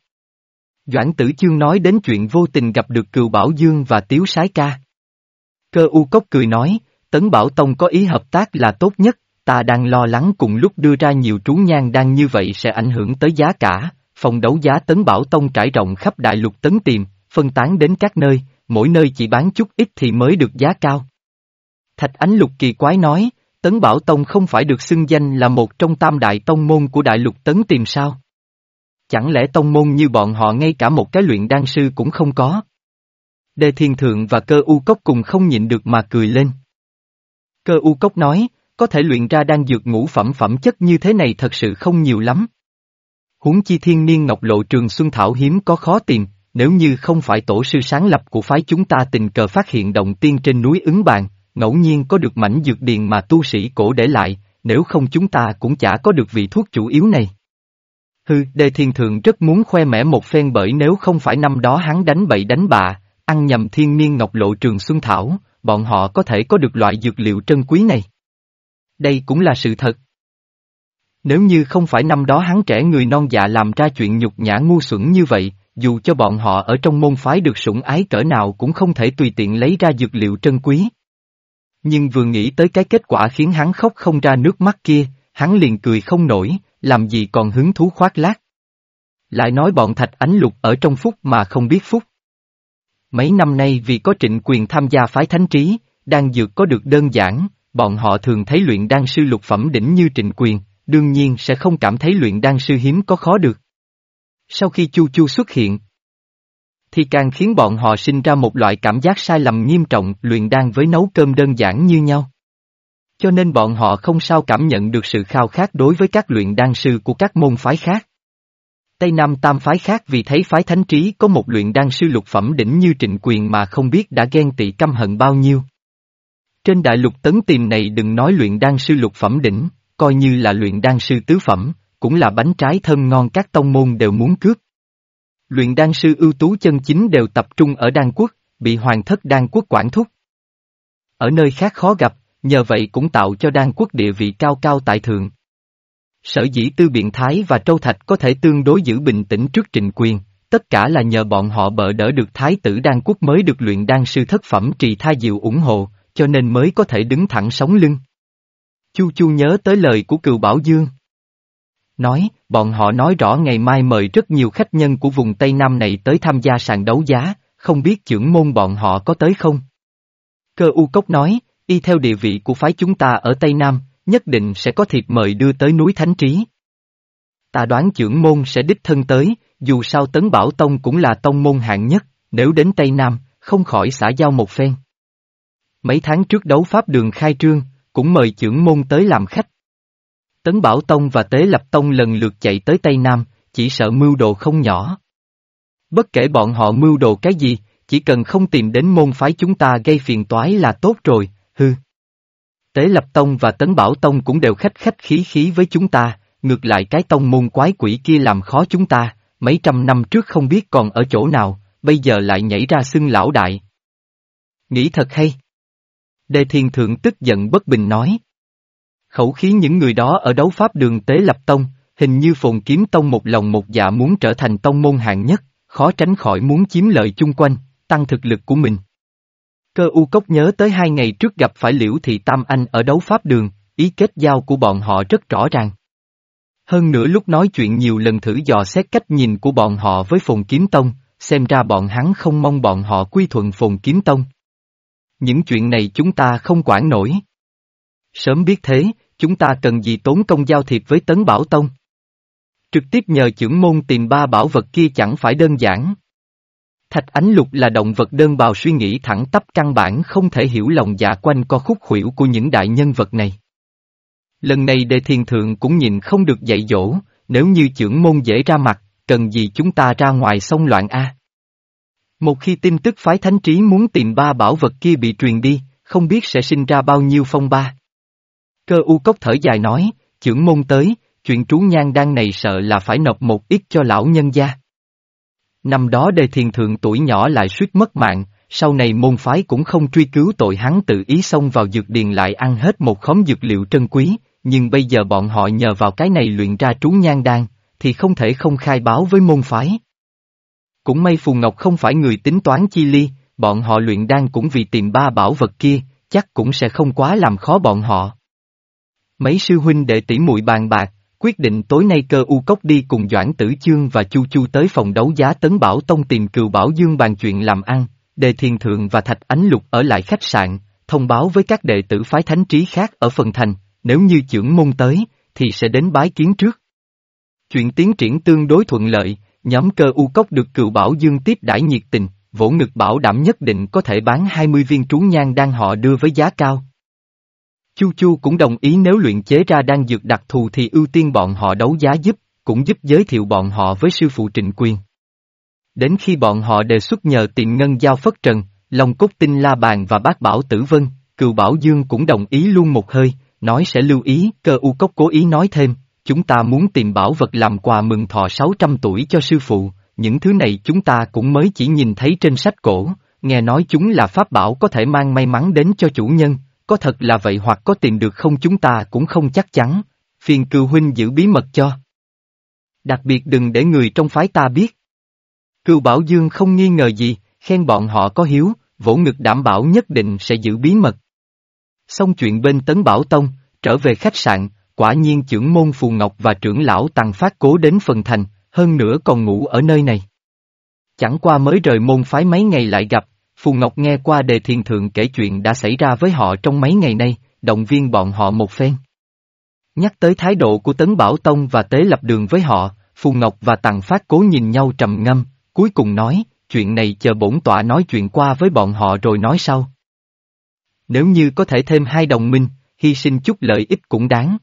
Doãn tử chương nói đến chuyện vô tình gặp được cừu Bảo Dương và Tiếu Sái Ca. Cơ u cốc cười nói, Tấn Bảo Tông có ý hợp tác là tốt nhất, ta đang lo lắng cùng lúc đưa ra nhiều trú nhang đang như vậy sẽ ảnh hưởng tới giá cả, phòng đấu giá Tấn Bảo Tông trải rộng khắp đại lục tấn Tiềm, phân tán đến các nơi, mỗi nơi chỉ bán chút ít thì mới được giá cao. Thạch Ánh Lục kỳ quái nói, Tấn Bảo Tông không phải được xưng danh là một trong tam đại tông môn của đại lục tấn Tiềm sao? Chẳng lẽ tông môn như bọn họ ngay cả một cái luyện đan sư cũng không có? Đề Thiên Thượng và Cơ U Cốc cùng không nhịn được mà cười lên. Cơ U Cốc nói, có thể luyện ra đan dược ngũ phẩm phẩm chất như thế này thật sự không nhiều lắm. Huống chi thiên niên ngọc lộ trường Xuân Thảo hiếm có khó tìm, nếu như không phải tổ sư sáng lập của phái chúng ta tình cờ phát hiện động tiên trên núi ứng bàn, ngẫu nhiên có được mảnh dược điền mà tu sĩ cổ để lại, nếu không chúng ta cũng chả có được vị thuốc chủ yếu này. Hừ, Đề Thiên Thượng rất muốn khoe mẽ một phen bởi nếu không phải năm đó hắn đánh bậy đánh bạ, ăn nhầm thiên niên ngọc lộ trường Xuân Thảo, bọn họ có thể có được loại dược liệu trân quý này. Đây cũng là sự thật. Nếu như không phải năm đó hắn trẻ người non dạ làm ra chuyện nhục nhã ngu xuẩn như vậy, dù cho bọn họ ở trong môn phái được sủng ái cỡ nào cũng không thể tùy tiện lấy ra dược liệu trân quý. Nhưng vừa nghĩ tới cái kết quả khiến hắn khóc không ra nước mắt kia, hắn liền cười không nổi, làm gì còn hứng thú khoác lác. Lại nói bọn thạch ánh lục ở trong phúc mà không biết phúc. Mấy năm nay vì có trịnh quyền tham gia phái thánh trí, đang dược có được đơn giản, bọn họ thường thấy luyện đan sư lục phẩm đỉnh như trịnh quyền, đương nhiên sẽ không cảm thấy luyện đan sư hiếm có khó được. Sau khi Chu Chu xuất hiện, thì càng khiến bọn họ sinh ra một loại cảm giác sai lầm nghiêm trọng luyện đan với nấu cơm đơn giản như nhau. Cho nên bọn họ không sao cảm nhận được sự khao khát đối với các luyện đan sư của các môn phái khác. Tây Nam Tam phái khác vì thấy phái thánh trí có một luyện đan sư lục phẩm đỉnh như trịnh quyền mà không biết đã ghen tị căm hận bao nhiêu. Trên đại lục tấn tìm này đừng nói luyện đan sư lục phẩm đỉnh, coi như là luyện đan sư tứ phẩm, cũng là bánh trái thơm ngon các tông môn đều muốn cướp. Luyện đan sư ưu tú chân chính đều tập trung ở đan quốc, bị hoàng thất đan quốc quản thúc. Ở nơi khác khó gặp, nhờ vậy cũng tạo cho đan quốc địa vị cao cao tại thượng. Sở dĩ tư biện thái và trâu thạch có thể tương đối giữ bình tĩnh trước trình quyền, tất cả là nhờ bọn họ bỡ đỡ được thái tử đan quốc mới được luyện đan sư thất phẩm trì tha diệu ủng hộ, cho nên mới có thể đứng thẳng sống lưng. Chu Chu nhớ tới lời của cừu Bảo Dương. Nói, bọn họ nói rõ ngày mai mời rất nhiều khách nhân của vùng Tây Nam này tới tham gia sàn đấu giá, không biết trưởng môn bọn họ có tới không? Cơ U Cốc nói, y theo địa vị của phái chúng ta ở Tây Nam, nhất định sẽ có thiệp mời đưa tới núi Thánh Trí. Ta đoán trưởng môn sẽ đích thân tới, dù sao Tấn Bảo Tông cũng là tông môn hạng nhất, nếu đến Tây Nam, không khỏi xã giao một phen. Mấy tháng trước đấu pháp đường khai trương, cũng mời trưởng môn tới làm khách. Tấn Bảo Tông và Tế Lập Tông lần lượt chạy tới Tây Nam, chỉ sợ mưu đồ không nhỏ. Bất kể bọn họ mưu đồ cái gì, chỉ cần không tìm đến môn phái chúng ta gây phiền toái là tốt rồi, hư. Tế Lập Tông và Tấn Bảo Tông cũng đều khách khách khí khí với chúng ta, ngược lại cái tông môn quái quỷ kia làm khó chúng ta, mấy trăm năm trước không biết còn ở chỗ nào, bây giờ lại nhảy ra xưng lão đại. Nghĩ thật hay. Đề Thiên Thượng tức giận bất bình nói. Khẩu khí những người đó ở đấu pháp đường Tế Lập Tông, hình như phồn kiếm tông một lòng một dạ muốn trở thành tông môn hạng nhất, khó tránh khỏi muốn chiếm lợi chung quanh, tăng thực lực của mình. Cơ u cốc nhớ tới hai ngày trước gặp phải Liễu Thị Tam Anh ở đấu pháp đường, ý kết giao của bọn họ rất rõ ràng. Hơn nữa lúc nói chuyện nhiều lần thử dò xét cách nhìn của bọn họ với Phồn Kiếm Tông, xem ra bọn hắn không mong bọn họ quy thuận Phồn Kiếm Tông. Những chuyện này chúng ta không quản nổi. Sớm biết thế, chúng ta cần gì tốn công giao thiệp với Tấn Bảo Tông. Trực tiếp nhờ trưởng môn tìm ba bảo vật kia chẳng phải đơn giản. Thạch Ánh Lục là động vật đơn bào suy nghĩ thẳng tắp căn bản không thể hiểu lòng dạ quanh co khúc khuỷu của những đại nhân vật này. Lần này đề thiền thượng cũng nhìn không được dạy dỗ, nếu như trưởng môn dễ ra mặt, cần gì chúng ta ra ngoài sông loạn A. Một khi tin tức phái thánh trí muốn tìm ba bảo vật kia bị truyền đi, không biết sẽ sinh ra bao nhiêu phong ba. Cơ u cốc thở dài nói, trưởng môn tới, chuyện trú nhan đang này sợ là phải nộp một ít cho lão nhân gia. Năm đó đề thiền thượng tuổi nhỏ lại suýt mất mạng, sau này môn phái cũng không truy cứu tội hắn tự ý xông vào dược điền lại ăn hết một khóm dược liệu trân quý, nhưng bây giờ bọn họ nhờ vào cái này luyện ra trú nhan đan, thì không thể không khai báo với môn phái. Cũng may Phù Ngọc không phải người tính toán chi ly, bọn họ luyện đan cũng vì tìm ba bảo vật kia, chắc cũng sẽ không quá làm khó bọn họ. Mấy sư huynh đệ tỷ muội bàn bạc, quyết định tối nay cơ u cốc đi cùng Doãn Tử Chương và Chu Chu tới phòng đấu giá Tấn Bảo Tông tìm cừu Bảo Dương bàn chuyện làm ăn, Đề Thiền Thượng và Thạch Ánh Lục ở lại khách sạn, thông báo với các đệ tử phái thánh trí khác ở phần thành, nếu như trưởng môn tới, thì sẽ đến bái kiến trước. Chuyện tiến triển tương đối thuận lợi, nhóm cơ u cốc được cựu bảo dương tiếp đãi nhiệt tình, vỗ ngực bảo đảm nhất định có thể bán 20 viên trú Nhang đang họ đưa với giá cao. Chu Chu cũng đồng ý nếu luyện chế ra đan dược đặc thù thì ưu tiên bọn họ đấu giá giúp, cũng giúp giới thiệu bọn họ với sư phụ trịnh quyền. Đến khi bọn họ đề xuất nhờ tiện ngân giao phất trần, Long Cốt Tinh La Bàn và Bác Bảo Tử Vân, Cựu Bảo Dương cũng đồng ý luôn một hơi, nói sẽ lưu ý, cơ u cốc cố ý nói thêm, chúng ta muốn tìm bảo vật làm quà mừng thọ 600 tuổi cho sư phụ, những thứ này chúng ta cũng mới chỉ nhìn thấy trên sách cổ, nghe nói chúng là pháp bảo có thể mang may mắn đến cho chủ nhân, có thật là vậy hoặc có tìm được không chúng ta cũng không chắc chắn, phiền cừu huynh giữ bí mật cho. Đặc biệt đừng để người trong phái ta biết. Cừu Bảo Dương không nghi ngờ gì, khen bọn họ có hiếu, vỗ ngực đảm bảo nhất định sẽ giữ bí mật. Xong chuyện bên Tấn Bảo Tông, trở về khách sạn, quả nhiên trưởng môn Phù Ngọc và trưởng lão Tăng Phát cố đến phần thành, hơn nữa còn ngủ ở nơi này. Chẳng qua mới rời môn phái mấy ngày lại gặp, Phù Ngọc nghe qua đề thiền thượng kể chuyện đã xảy ra với họ trong mấy ngày nay, động viên bọn họ một phen. Nhắc tới thái độ của Tấn Bảo Tông và Tế Lập Đường với họ, Phù Ngọc và Tằng Phát cố nhìn nhau trầm ngâm, cuối cùng nói, chuyện này chờ bổn tọa nói chuyện qua với bọn họ rồi nói sau. Nếu như có thể thêm hai đồng minh, hy sinh chút lợi ích cũng đáng.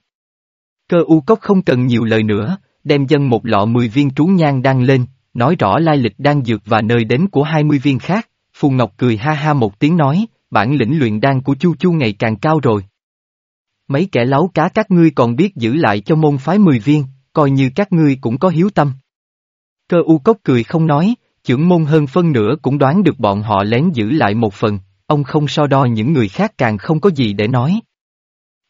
Cơ u cốc không cần nhiều lời nữa, đem dân một lọ 10 viên trú nhang đăng lên, nói rõ lai lịch đang dược và nơi đến của 20 viên khác, Phù Ngọc cười ha ha một tiếng nói, bản lĩnh luyện đan của Chu Chu ngày càng cao rồi. Mấy kẻ láo cá các ngươi còn biết giữ lại cho môn phái 10 viên, coi như các ngươi cũng có hiếu tâm. Cơ u cốc cười không nói, trưởng môn hơn phân nửa cũng đoán được bọn họ lén giữ lại một phần, ông không so đo những người khác càng không có gì để nói.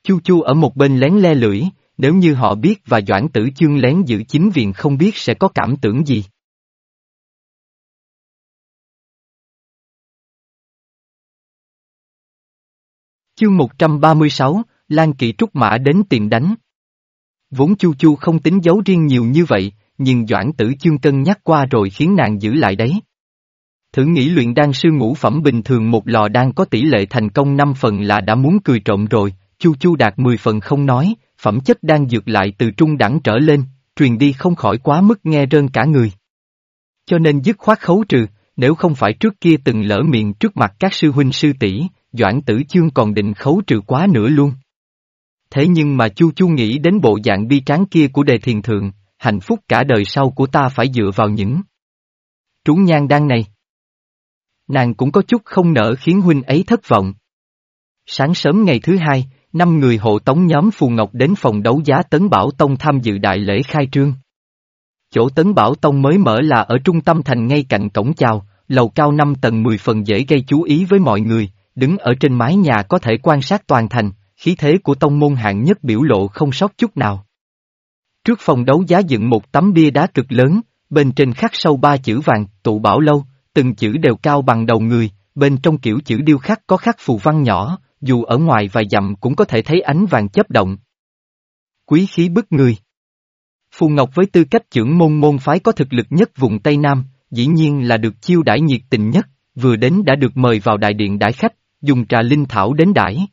Chu chu ở một bên lén le lưỡi, nếu như họ biết và Doãn Tử Chương lén giữ chính viện không biết sẽ có cảm tưởng gì. Chương 136, Lan Kỵ Trúc Mã đến tìm đánh. Vốn Chu Chu không tính giấu riêng nhiều như vậy, nhưng Doãn Tử Chương cân nhắc qua rồi khiến nàng giữ lại đấy. Thử nghĩ luyện đan sư ngũ phẩm bình thường một lò đan có tỷ lệ thành công 5 phần là đã muốn cười trộm rồi, Chu Chu đạt 10 phần không nói, phẩm chất đan dược lại từ trung đẳng trở lên, truyền đi không khỏi quá mức nghe rơn cả người. Cho nên dứt khoát khấu trừ, nếu không phải trước kia từng lỡ miệng trước mặt các sư huynh sư tỷ, Doãn Tử Chương còn định khấu trừ quá nữa luôn. Thế nhưng mà Chu Chu nghĩ đến bộ dạng bi tráng kia của đề thiền thượng, hạnh phúc cả đời sau của ta phải dựa vào những trúng nhan đan này. Nàng cũng có chút không nỡ khiến huynh ấy thất vọng. Sáng sớm ngày thứ hai, năm người hộ tống nhóm Phù Ngọc đến phòng đấu giá Tấn Bảo Tông tham dự đại lễ khai trương. Chỗ Tấn Bảo Tông mới mở là ở trung tâm thành ngay cạnh cổng chào, lầu cao 5 tầng 10 phần dễ gây chú ý với mọi người, đứng ở trên mái nhà có thể quan sát toàn thành, khí thế của tông môn hạng nhất biểu lộ không sót chút nào. Trước phòng đấu giá dựng một tấm bia đá cực lớn, bên trên khắc sâu ba chữ vàng, tụ bảo lâu, từng chữ đều cao bằng đầu người, bên trong kiểu chữ điêu khắc có khắc phù văn nhỏ, dù ở ngoài vài dặm cũng có thể thấy ánh vàng chớp động. Quý khí bức người. Phù Ngọc với tư cách trưởng môn môn phái có thực lực nhất vùng Tây Nam, dĩ nhiên là được chiêu đãi nhiệt tình nhất, vừa đến đã được mời vào đại điện đãi khách, dùng trà linh thảo đến đãi.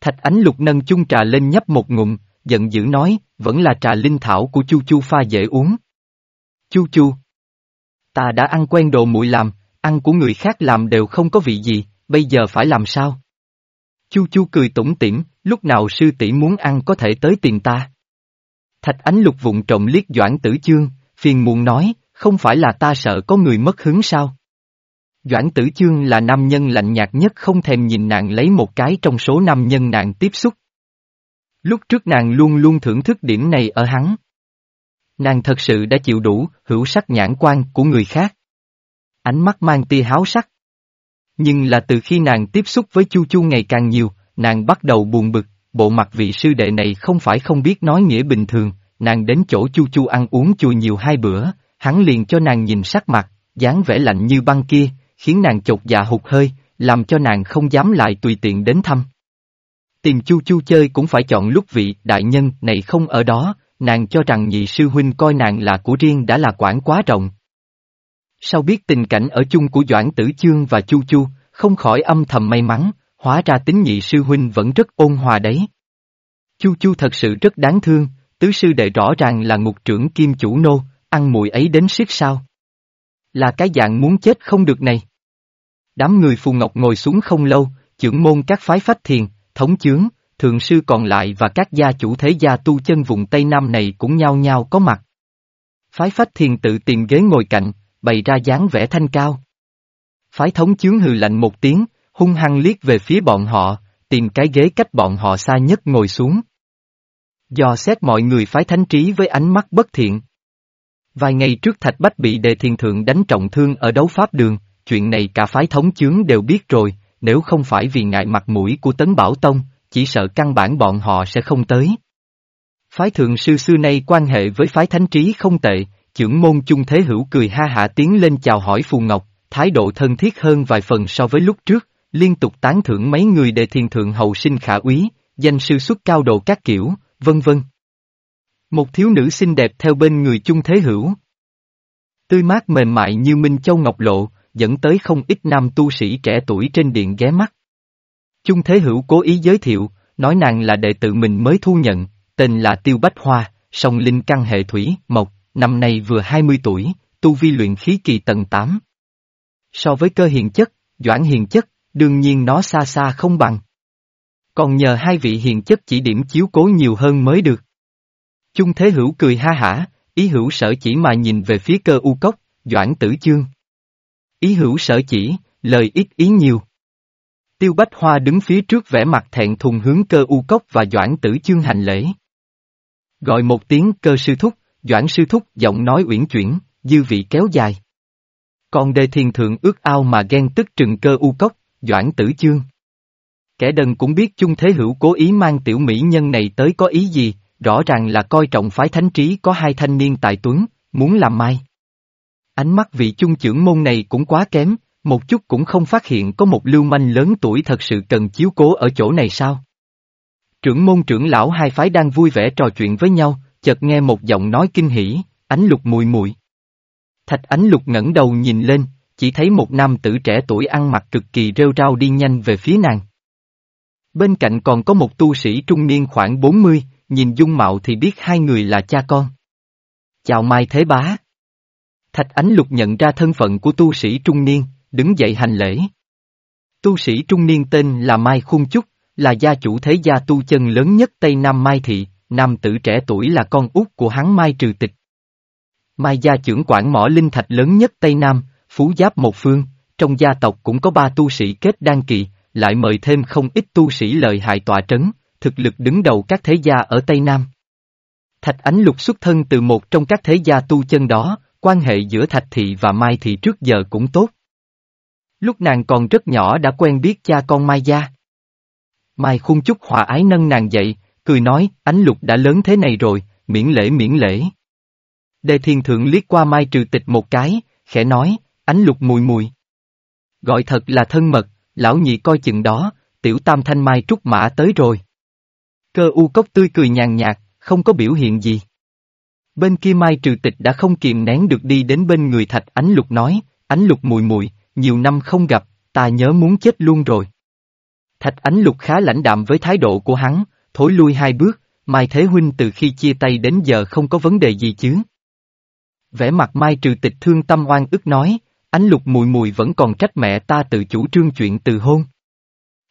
Thạch ánh lục nâng chung trà lên nhấp một ngụm, giận dữ nói, vẫn là trà linh thảo của Chu Chu pha dễ uống. Chu Chu. Ta đã ăn quen đồ muội làm, ăn của người khác làm đều không có vị gì, bây giờ phải làm sao? Chu Chu cười tủm tỉm, lúc nào sư tỷ muốn ăn có thể tới tìm ta. Thạch ánh lục vụng trộm liếc Doãn Tử Chương, phiền muộn nói, không phải là ta sợ có người mất hứng sao? Doãn Tử Chương là nam nhân lạnh nhạt nhất không thèm nhìn nàng lấy một cái trong số nam nhân nàng tiếp xúc. Lúc trước nàng luôn luôn thưởng thức điểm này ở hắn. Nàng thật sự đã chịu đủ hữu sắc nhãn quan của người khác. Ánh mắt mang tia háo sắc. Nhưng là từ khi nàng tiếp xúc với Chu Chu ngày càng nhiều, nàng bắt đầu buồn bực, bộ mặt vị sư đệ này không phải không biết nói nghĩa bình thường, nàng đến chỗ Chu Chu ăn uống chui nhiều hai bữa, hắn liền cho nàng nhìn sắc mặt, dáng vẻ lạnh như băng kia, khiến nàng chột dạ hụt hơi, làm cho nàng không dám lại tùy tiện đến thăm. Tìm Chu Chu chơi cũng phải chọn lúc vị đại nhân này không ở đó, nàng cho rằng nhị sư huynh coi nàng là của riêng đã là quản quá rộng, Sao biết tình cảnh ở chung của Doãn Tử Chương và Chu Chu, không khỏi âm thầm may mắn, hóa ra tính nhị sư huynh vẫn rất ôn hòa đấy. Chu Chu thật sự rất đáng thương, tứ sư đệ rõ ràng là ngục trưởng kim chủ nô, ăn mùi ấy đến siết sao. Là cái dạng muốn chết không được này. Đám người phù ngọc ngồi xuống không lâu, trưởng môn các phái phách thiền, thống chướng, thượng sư còn lại và các gia chủ thế gia tu chân vùng Tây Nam này cũng nhao nhao có mặt. Phái phách thiền tự tìm ghế ngồi cạnh, bày ra dáng vẻ thanh cao. Phái thống chướng hừ lạnh một tiếng, hung hăng liếc về phía bọn họ, tìm cái ghế cách bọn họ xa nhất ngồi xuống. Do xét mọi người phái thánh trí với ánh mắt bất thiện. Vài ngày trước Thạch Bách bị đề thiền thượng đánh trọng thương ở đấu pháp đường, chuyện này cả phái thống chướng đều biết rồi, nếu không phải vì ngại mặt mũi của Tấn Bảo Tông, chỉ sợ căn bản bọn họ sẽ không tới. Phái thượng sư xưa nay quan hệ với phái thánh trí không tệ, trưởng môn chung thế hữu cười ha hạ tiến lên chào hỏi Phù Ngọc, thái độ thân thiết hơn vài phần so với lúc trước, liên tục tán thưởng mấy người đệ thiền thượng hậu sinh khả úy, danh sư xuất cao độ các kiểu, vân vân. Một thiếu nữ xinh đẹp theo bên người chung thế hữu. Tươi mát mềm mại như Minh Châu Ngọc Lộ, dẫn tới không ít nam tu sĩ trẻ tuổi trên điện ghé mắt. Chung Thế Hữu cố ý giới thiệu, nói nàng là đệ tử mình mới thu nhận, tên là Tiêu Bách Hoa, song linh căn hệ thủy, mộc, năm nay vừa 20 tuổi, tu vi luyện khí kỳ tầng 8. So với cơ hiền chất, doãn hiền chất, đương nhiên nó xa xa không bằng. Còn nhờ hai vị hiền chất chỉ điểm chiếu cố nhiều hơn mới được. Chung Thế Hữu cười ha hả, ý hữu sở chỉ mà nhìn về phía cơ u cốc, doãn tử chương. Ý hữu sở chỉ, lời ít ý nhiều. Tiêu Bách Hoa đứng phía trước vẻ mặt thẹn thùng hướng cơ u cốc và doãn tử chương hành lễ. Gọi một tiếng cơ sư thúc, doãn sư thúc giọng nói uyển chuyển, dư vị kéo dài. Còn đề thiền thượng ước ao mà ghen tức trừng cơ u cốc, doãn tử chương. Kẻ đần cũng biết chung thế hữu cố ý mang tiểu mỹ nhân này tới có ý gì, rõ ràng là coi trọng phái thánh trí có hai thanh niên tài tuấn, muốn làm mai. Ánh mắt vị chung trưởng môn này cũng quá kém, một chút cũng không phát hiện có một lưu manh lớn tuổi thật sự cần chiếu cố ở chỗ này sao. Trưởng môn trưởng lão hai phái đang vui vẻ trò chuyện với nhau, chợt nghe một giọng nói kinh hỉ, ánh lục mùi mùi. Thạch ánh lục ngẩng đầu nhìn lên, chỉ thấy một nam tử trẻ tuổi ăn mặc cực kỳ rêu rao đi nhanh về phía nàng. Bên cạnh còn có một tu sĩ trung niên khoảng 40, nhìn dung mạo thì biết hai người là cha con. Chào Mai Thế Bá. Thạch Ánh Lục nhận ra thân phận của tu sĩ trung niên, đứng dậy hành lễ. Tu sĩ trung niên tên là Mai Khung Chúc, là gia chủ thế gia tu chân lớn nhất Tây Nam Mai Thị, nam tử trẻ tuổi là con út của hắn Mai Trừ Tịch. Mai gia trưởng quản mỏ linh thạch lớn nhất Tây Nam, phú giáp một phương, trong gia tộc cũng có ba tu sĩ kết đan kỳ, lại mời thêm không ít tu sĩ lợi hại tọa trấn, thực lực đứng đầu các thế gia ở Tây Nam. Thạch Ánh Lục xuất thân từ một trong các thế gia tu chân đó, quan hệ giữa Thạch Thị và Mai Thị trước giờ cũng tốt. Lúc nàng còn rất nhỏ đã quen biết cha con Mai gia. Mai khung chúc hòa ái nâng nàng dậy, cười nói, Ánh Lục đã lớn thế này rồi, miễn lễ miễn lễ. Đề thiên thượng liếc qua Mai trừ tịch một cái, khẽ nói, Ánh Lục mùi mùi. Gọi thật là thân mật, lão nhị coi chừng đó, tiểu tam thanh mai trúc mã tới rồi. Cơ u cốc tươi cười nhàn nhạt, không có biểu hiện gì. Bên kia mai trừ tịch đã không kiềm nén được đi đến bên người thạch ánh lục nói, ánh lục mùi mùi, nhiều năm không gặp, ta nhớ muốn chết luôn rồi. Thạch ánh lục khá lãnh đạm với thái độ của hắn, thối lui hai bước, Mai Thế Huynh từ khi chia tay đến giờ không có vấn đề gì chứ. Vẻ mặt Mai trừ tịch thương tâm oan ức nói, ánh lục mùi mùi vẫn còn trách mẹ ta tự chủ trương chuyện từ hôn.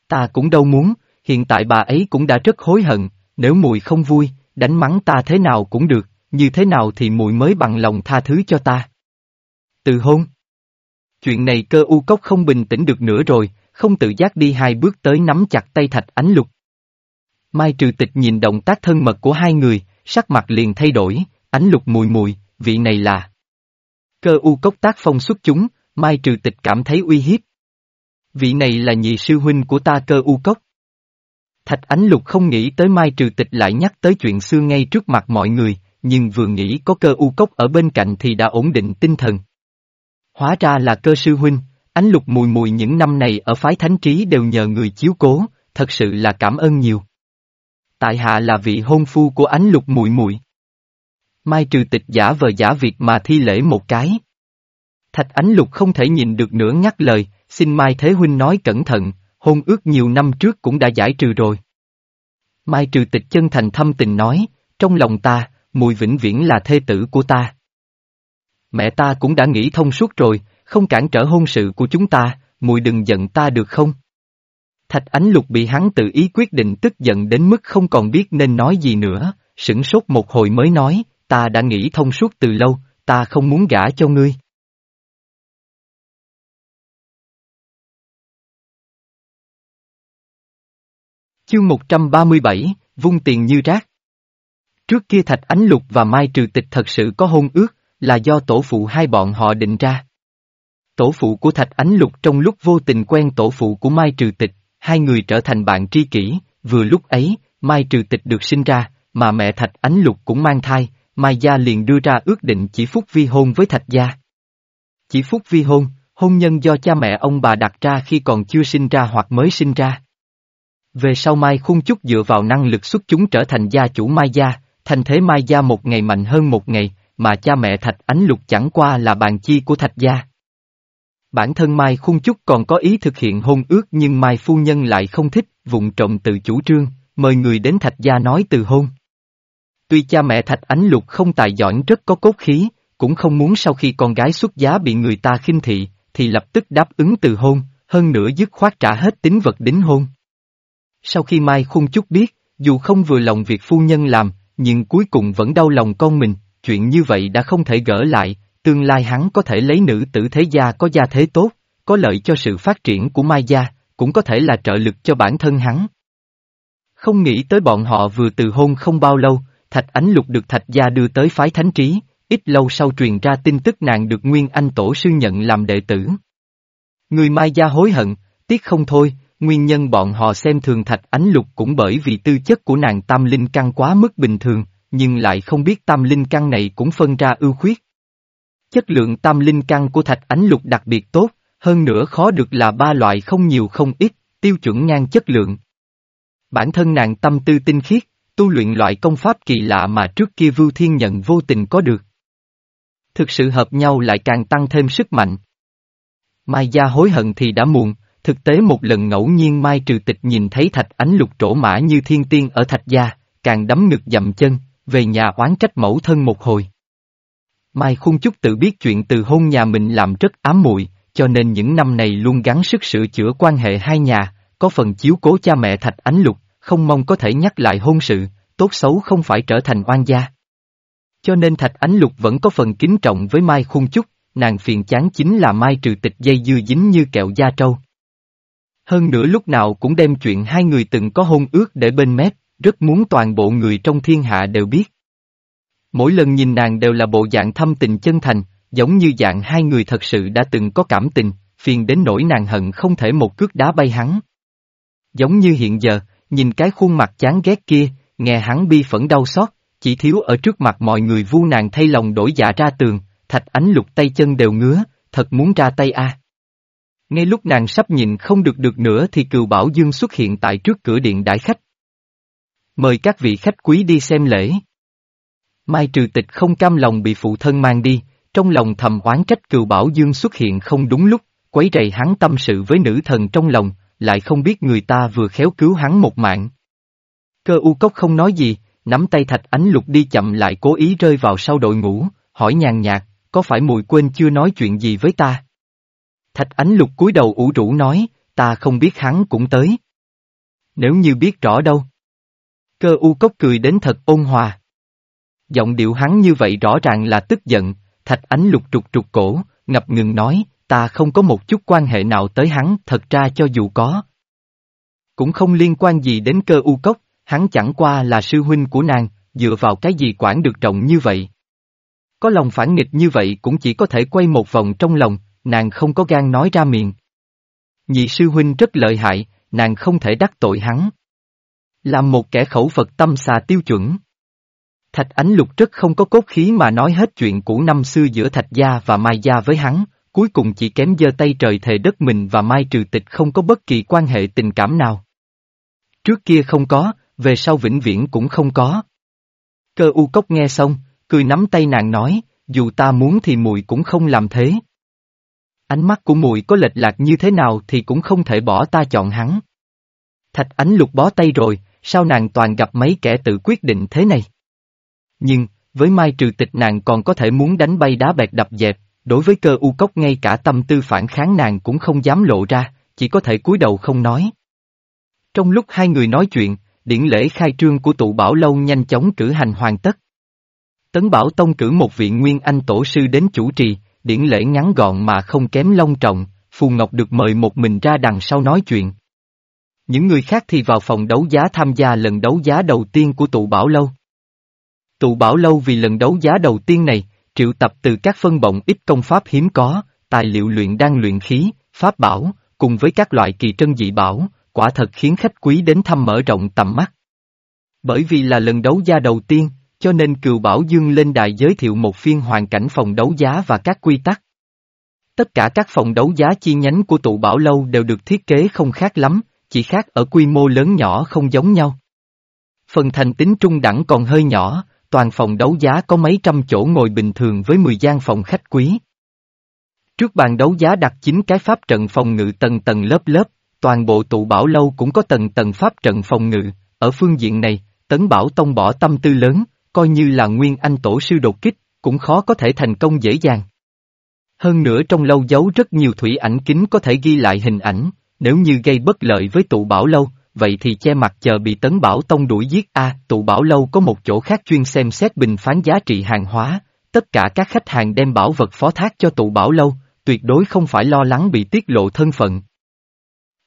Ta cũng đâu muốn, hiện tại bà ấy cũng đã rất hối hận, nếu mùi không vui, đánh mắng ta thế nào cũng được, như thế nào thì mùi mới bằng lòng tha thứ cho ta. Từ hôn. Chuyện này cơ u cốc không bình tĩnh được nữa rồi, không tự giác đi hai bước tới nắm chặt tay thạch ánh lục. Mai trừ tịch nhìn động tác thân mật của hai người, sắc mặt liền thay đổi, ánh lục mùi mùi, vị này là. Cơ u cốc tác phong xuất chúng, Mai trừ tịch cảm thấy uy hiếp. Vị này là nhị sư huynh của ta cơ u cốc. Thạch Ánh Lục không nghĩ tới Mai Trừ Tịch lại nhắc tới chuyện xưa ngay trước mặt mọi người, nhưng vừa nghĩ có cơ u cốc ở bên cạnh thì đã ổn định tinh thần. Hóa ra là cơ sư huynh, Ánh Lục mùi mùi những năm này ở phái thánh trí đều nhờ người chiếu cố, thật sự là cảm ơn nhiều. Tại hạ là vị hôn phu của Ánh Lục mùi mùi. Mai Trừ Tịch giả vờ giả việc mà thi lễ một cái. Thạch Ánh Lục không thể nhìn được nữa ngắt lời, xin Mai Thế Huynh nói cẩn thận, hôn ước nhiều năm trước cũng đã giải trừ rồi. Mai trừ tịch chân thành thâm tình nói, trong lòng ta, mùi vĩnh viễn là thê tử của ta. Mẹ ta cũng đã nghĩ thông suốt rồi, không cản trở hôn sự của chúng ta, mùi đừng giận ta được không? Thạch Ánh Lục bị hắn tự ý quyết định tức giận đến mức không còn biết nên nói gì nữa, sửng sốt một hồi mới nói, ta đã nghĩ thông suốt từ lâu, ta không muốn gả cho ngươi. Chương 137, vung tiền như rác. Trước kia Thạch Ánh Lục và Mai Trừ Tịch thật sự có hôn ước, là do tổ phụ hai bọn họ định ra. Tổ phụ của Thạch Ánh Lục trong lúc vô tình quen tổ phụ của Mai Trừ Tịch, hai người trở thành bạn tri kỷ, vừa lúc ấy, Mai Trừ Tịch được sinh ra, mà mẹ Thạch Ánh Lục cũng mang thai, Mai Gia liền đưa ra ước định chỉ phúc vi hôn với Thạch Gia. Chỉ phúc vi hôn, hôn nhân do cha mẹ ông bà đặt ra khi còn chưa sinh ra hoặc mới sinh ra. Về sau Mai Khung Chúc dựa vào năng lực xuất chúng trở thành gia chủ Mai Gia, thành thế Mai Gia một ngày mạnh hơn một ngày, mà cha mẹ Thạch Ánh Lục chẳng qua là bàn chi của Thạch Gia. Bản thân Mai Khung Chúc còn có ý thực hiện hôn ước nhưng Mai Phu Nhân lại không thích, vụng trộm từ chủ trương, mời người đến Thạch Gia nói từ hôn. Tuy cha mẹ Thạch Ánh Lục không tài giỏi rất có cốt khí, cũng không muốn sau khi con gái xuất giá bị người ta khinh thị, thì lập tức đáp ứng từ hôn, hơn nữa dứt khoát trả hết tính vật đính hôn. Sau khi Mai Khung chút biết, dù không vừa lòng việc phu nhân làm, nhưng cuối cùng vẫn đau lòng con mình, chuyện như vậy đã không thể gỡ lại, tương lai hắn có thể lấy nữ tử thế gia có gia thế tốt, có lợi cho sự phát triển của Mai gia, cũng có thể là trợ lực cho bản thân hắn. Không nghĩ tới bọn họ vừa từ hôn không bao lâu, Thạch Ánh Lục được Thạch Gia đưa tới phái thánh trí, ít lâu sau truyền ra tin tức nàng được Nguyên Anh Tổ sư nhận làm đệ tử. Người Mai Gia hối hận, tiếc không thôi, nguyên nhân bọn họ xem thường Thạch Ánh Lục cũng bởi vì tư chất của nàng tam linh căn quá mức bình thường, nhưng lại không biết tam linh căn này cũng phân ra ưu khuyết. Chất lượng tam linh căn của Thạch Ánh Lục đặc biệt tốt, hơn nữa khó được là ba loại không nhiều không ít, tiêu chuẩn ngang chất lượng. Bản thân nàng tâm tư tinh khiết, tu luyện loại công pháp kỳ lạ mà trước kia Vưu Thiên Nhận vô tình có được. Thực sự hợp nhau lại càng tăng thêm sức mạnh. Mai gia hối hận thì đã muộn, thực tế một lần ngẫu nhiên Mai Trừ Tịch nhìn thấy thạch ánh lục trổ mã như thiên tiên ở thạch gia, càng đấm ngực dậm chân, về nhà oán trách mẫu thân một hồi. Mai Khung Chúc tự biết chuyện từ hôn nhà mình làm rất ám muội, cho nên những năm này luôn gắng sức sửa chữa quan hệ hai nhà, có phần chiếu cố cha mẹ Thạch Ánh Lục, không mong có thể nhắc lại hôn sự, tốt xấu không phải trở thành oan gia. Cho nên Thạch Ánh Lục vẫn có phần kính trọng với Mai Khung Chúc, nàng phiền chán chính là Mai trừ tịch dây dưa dính như kẹo da trâu. Hơn nữa lúc nào cũng đem chuyện hai người từng có hôn ước để bên mép, rất muốn toàn bộ người trong thiên hạ đều biết. Mỗi lần nhìn nàng đều là bộ dạng thâm tình chân thành, giống như dạng hai người thật sự đã từng có cảm tình, phiền đến nỗi nàng hận không thể một cước đá bay hắn. Giống như hiện giờ, nhìn cái khuôn mặt chán ghét kia, nghe hắn bi phẫn đau xót, chỉ thiếu ở trước mặt mọi người vu nàng thay lòng đổi dạ ra tường, thạch ánh lục tay chân đều ngứa, thật muốn ra tay a. Ngay lúc nàng sắp nhìn không được được nữa thì cừu bảo dương xuất hiện tại trước cửa điện đại khách. Mời các vị khách quý đi xem lễ. Mai trừ tịch không cam lòng bị phụ thân mang đi, trong lòng thầm oán trách cừu bảo dương xuất hiện không đúng lúc, quấy rầy hắn tâm sự với nữ thần trong lòng, lại không biết người ta vừa khéo cứu hắn một mạng. Cơ u cốc không nói gì, nắm tay thạch ánh lục đi chậm lại cố ý rơi vào sau đội ngũ, hỏi nhàn nhạt, có phải mùi quên chưa nói chuyện gì với ta? Thạch ánh lục cúi đầu ủ rũ nói, ta không biết hắn cũng tới. Nếu như biết rõ đâu. Cơ u cốc cười đến thật ôn hòa. Giọng điệu hắn như vậy rõ ràng là tức giận, thạch ánh lục trục trục cổ, ngập ngừng nói, ta không có một chút quan hệ nào tới hắn, thật ra cho dù có. Cũng không liên quan gì đến cơ u cốc, hắn chẳng qua là sư huynh của nàng, dựa vào cái gì quản được trọng như vậy. Có lòng phản nghịch như vậy cũng chỉ có thể quay một vòng trong lòng, nàng không có gan nói ra miệng. Nhị sư huynh rất lợi hại, nàng không thể đắc tội hắn. Làm một kẻ khẩu Phật tâm xà tiêu chuẩn. Thạch Ánh Lục rất không có cốt khí mà nói hết chuyện cũ năm xưa giữa Thạch Gia và Mai Gia với hắn, cuối cùng chỉ kém giơ tay trời thề đất mình và Mai Trừ Tịch không có bất kỳ quan hệ tình cảm nào. Trước kia không có, về sau vĩnh viễn cũng không có. Cơ u cốc nghe xong, cười nắm tay nàng nói, dù ta muốn thì mùi cũng không làm thế. Ánh mắt của mùi có lệch lạc như thế nào thì cũng không thể bỏ ta chọn hắn. Thạch ánh lục bó tay rồi, sao nàng toàn gặp mấy kẻ tự quyết định thế này? Nhưng, với mai trừ tịch nàng còn có thể muốn đánh bay đá bẹt đập dẹp, đối với cơ u cốc ngay cả tâm tư phản kháng nàng cũng không dám lộ ra, chỉ có thể cúi đầu không nói. Trong lúc hai người nói chuyện, điển lễ khai trương của tụ bảo lâu nhanh chóng cử hành hoàn tất. Tấn Bảo Tông cử một vị nguyên anh tổ sư đến chủ trì, điển lễ ngắn gọn mà không kém long trọng, Phù Ngọc được mời một mình ra đằng sau nói chuyện. Những người khác thì vào phòng đấu giá tham gia lần đấu giá đầu tiên của tụ bảo lâu. Tụ bảo lâu vì lần đấu giá đầu tiên này, triệu tập từ các phân bộng ít công pháp hiếm có, tài liệu luyện đan luyện khí, pháp bảo, cùng với các loại kỳ trân dị bảo, quả thật khiến khách quý đến thăm mở rộng tầm mắt. Bởi vì là lần đấu giá đầu tiên, cho nên Cừu Bảo Dương lên đài giới thiệu một phiên hoàn cảnh phòng đấu giá và các quy tắc. Tất cả các phòng đấu giá chi nhánh của tụ bảo lâu đều được thiết kế không khác lắm, chỉ khác ở quy mô lớn nhỏ không giống nhau. Phần thành tính trung đẳng còn hơi nhỏ, toàn phòng đấu giá có mấy trăm chỗ ngồi bình thường với 10 gian phòng khách quý. Trước bàn đấu giá đặt chính cái pháp trận phòng ngự tầng tầng lớp lớp, toàn bộ tụ bảo lâu cũng có tầng tầng pháp trận phòng ngự, ở phương diện này, Tấn Bảo Tông bỏ tâm tư lớn, coi như là nguyên anh tổ sư đột kích, cũng khó có thể thành công dễ dàng. Hơn nữa trong lâu giấu rất nhiều thủy ảnh kính có thể ghi lại hình ảnh, nếu như gây bất lợi với tụ bảo lâu, vậy thì che mặt chờ bị tấn bảo tông đuổi giết a tụ bảo lâu có một chỗ khác chuyên xem xét bình phán giá trị hàng hóa, tất cả các khách hàng đem bảo vật phó thác cho tụ bảo lâu, tuyệt đối không phải lo lắng bị tiết lộ thân phận.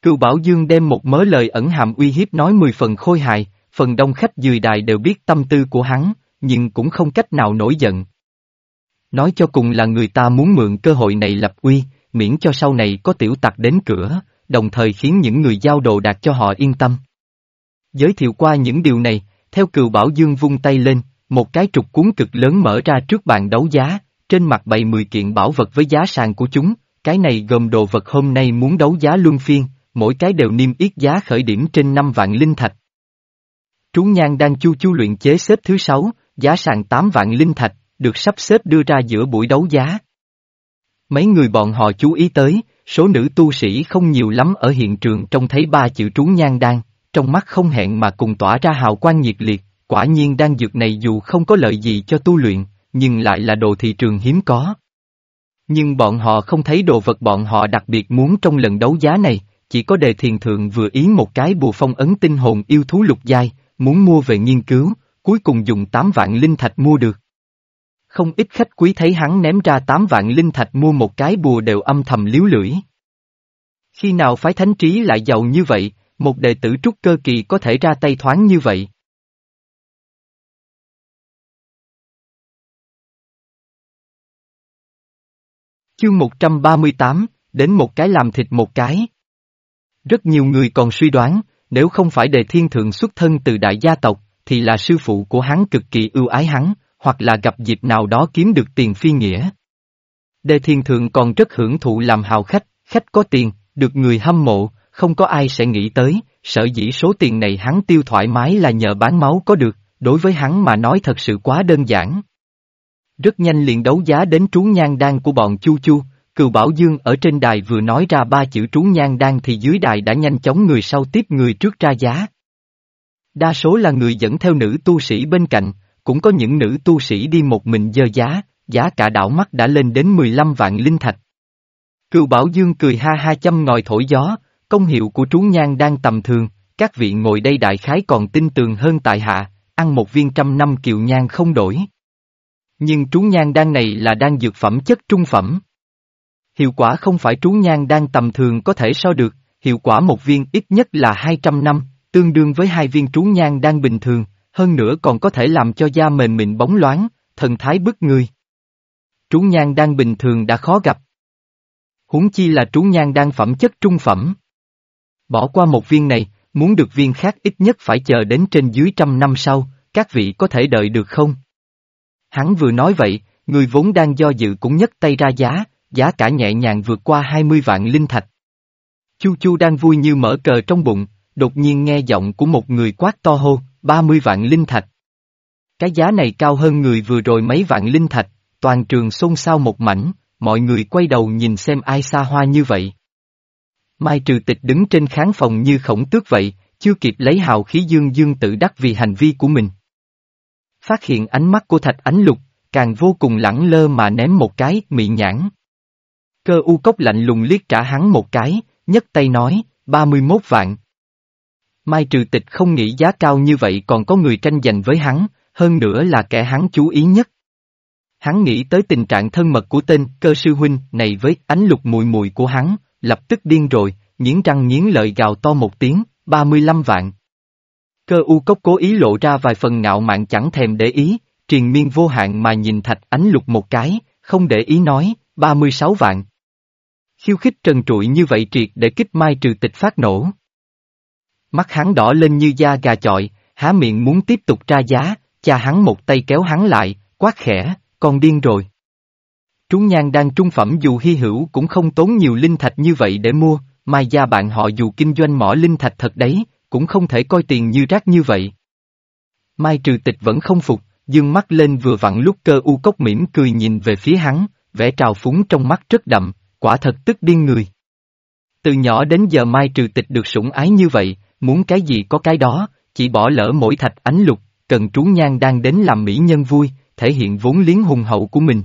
Cựu Bảo Dương đem một mớ lời ẩn hàm uy hiếp nói mười phần khôi hài, phần đông khách dười đài đều biết tâm tư của hắn, nhưng cũng không cách nào nổi giận. Nói cho cùng là người ta muốn mượn cơ hội này lập uy, miễn cho sau này có tiểu tặc đến cửa, đồng thời khiến những người giao đồ đạt cho họ yên tâm. Giới thiệu qua những điều này, theo cừu Bảo Dương vung tay lên, một cái trục cuốn cực lớn mở ra trước bàn đấu giá, trên mặt bày 10 kiện bảo vật với giá sàn của chúng, cái này gồm đồ vật hôm nay muốn đấu giá luân phiên, mỗi cái đều niêm yết giá khởi điểm trên 5 vạn linh thạch. Trú Nhan đang chu chu luyện chế xếp thứ 6, giá sàn 8 vạn linh thạch, được sắp xếp đưa ra giữa buổi đấu giá. Mấy người bọn họ chú ý tới, số nữ tu sĩ không nhiều lắm ở hiện trường trông thấy ba chữ trú nhan đan, trong mắt không hẹn mà cùng tỏa ra hào quang nhiệt liệt, quả nhiên đan dược này dù không có lợi gì cho tu luyện, nhưng lại là đồ thị trường hiếm có. Nhưng bọn họ không thấy đồ vật bọn họ đặc biệt muốn trong lần đấu giá này, chỉ có đề thiền thượng vừa ý một cái bùa phong ấn tinh hồn yêu thú lục giai, muốn mua về nghiên cứu, cuối cùng dùng 8 vạn linh thạch mua được. Không ít khách quý thấy hắn ném ra 8 vạn linh thạch mua một cái bùa đều âm thầm liếu lưỡi. Khi nào phái thánh trí lại giàu như vậy, một đệ tử trúc cơ kỳ có thể ra tay thoáng như vậy. Chương 138, đến một cái làm thịt một cái. Rất nhiều người còn suy đoán, nếu không phải đề thiên thượng xuất thân từ đại gia tộc, thì là sư phụ của hắn cực kỳ ưu ái hắn, hoặc là gặp dịp nào đó kiếm được tiền phi nghĩa. Đề thiên thượng còn rất hưởng thụ làm hào khách, khách có tiền, được người hâm mộ, không có ai sẽ nghĩ tới, sở dĩ số tiền này hắn tiêu thoải mái là nhờ bán máu có được, đối với hắn mà nói thật sự quá đơn giản. Rất nhanh liền đấu giá đến trú nhan đan của bọn Chu Chu, Cừu Bảo Dương ở trên đài vừa nói ra ba chữ trú nhan đan thì dưới đài đã nhanh chóng người sau tiếp người trước ra giá. Đa số là người dẫn theo nữ tu sĩ bên cạnh, cũng có những nữ tu sĩ đi một mình dơ giá, giá cả đảo mắt đã lên đến 15 vạn linh thạch. Cựu Bảo Dương cười ha ha châm ngòi thổi gió, công hiệu của trú nhan đang tầm thường, các vị ngồi đây đại khái còn tin tường hơn tại hạ, ăn một viên trăm năm kiều nhan không đổi. Nhưng trú nhan đan này là đan dược phẩm chất trung phẩm. Hiệu quả không phải trú nhan đan tầm thường có thể so được, hiệu quả một viên ít nhất là 200 năm, tương đương với hai viên trú nhang đang bình thường, hơn nữa còn có thể làm cho da mềm mịn bóng loáng, thần thái bức người. Trú nhang đang bình thường đã khó gặp. Huống chi là trú nhang đang phẩm chất trung phẩm. Bỏ qua một viên này, muốn được viên khác ít nhất phải chờ đến trên dưới trăm năm sau, các vị có thể đợi được không? Hắn vừa nói vậy, người vốn đang do dự cũng nhấc tay ra giá, giá cả nhẹ nhàng vượt qua 20 vạn linh thạch. Chu Chu đang vui như mở cờ trong bụng, đột nhiên nghe giọng của một người quát to hô, 30 vạn linh thạch. Cái giá này cao hơn người vừa rồi mấy vạn linh thạch, toàn trường xôn xao một mảnh, mọi người quay đầu nhìn xem ai xa hoa như vậy. Mai trừ tịch đứng trên khán phòng như khổng tước vậy, chưa kịp lấy hào khí dương dương tự đắc vì hành vi của mình. Phát hiện ánh mắt của thạch ánh lục, càng vô cùng lẳng lơ mà ném một cái, mị nhãn. Cơ u cốc lạnh lùng liếc trả hắn một cái, nhấc tay nói, 31 vạn. Mai trừ tịch không nghĩ giá cao như vậy còn có người tranh giành với hắn, hơn nữa là kẻ hắn chú ý nhất. Hắn nghĩ tới tình trạng thân mật của tên cơ sư huynh này với ánh lục mùi mùi của hắn, lập tức điên rồi, nghiến răng nghiến lợi gào to một tiếng, 35 vạn. Cơ u cốc cố ý lộ ra vài phần ngạo mạn chẳng thèm để ý, triền miên vô hạn mà nhìn thạch ánh lục một cái, không để ý nói, 36 vạn. Khiêu khích trần trụi như vậy triệt để kích mai trừ tịch phát nổ. Mắt hắn đỏ lên như da gà chọi, há miệng muốn tiếp tục tra giá, cha hắn một tay kéo hắn lại, quát khẽ, con điên rồi. Trúng nhan đang trung phẩm dù hy hữu cũng không tốn nhiều linh thạch như vậy để mua, mai gia bạn họ dù kinh doanh mỏ linh thạch thật đấy, cũng không thể coi tiền như rác như vậy. Mai trừ tịch vẫn không phục, dương mắt lên vừa vặn lúc cơ u cốc mỉm cười nhìn về phía hắn, vẻ trào phúng trong mắt rất đậm, quả thật tức điên người. Từ nhỏ đến giờ Mai trừ tịch được sủng ái như vậy, muốn cái gì có cái đó, chỉ bỏ lỡ mỗi thạch ánh lục, cần trú nhan đang đến làm mỹ nhân vui, thể hiện vốn liếng hùng hậu của mình.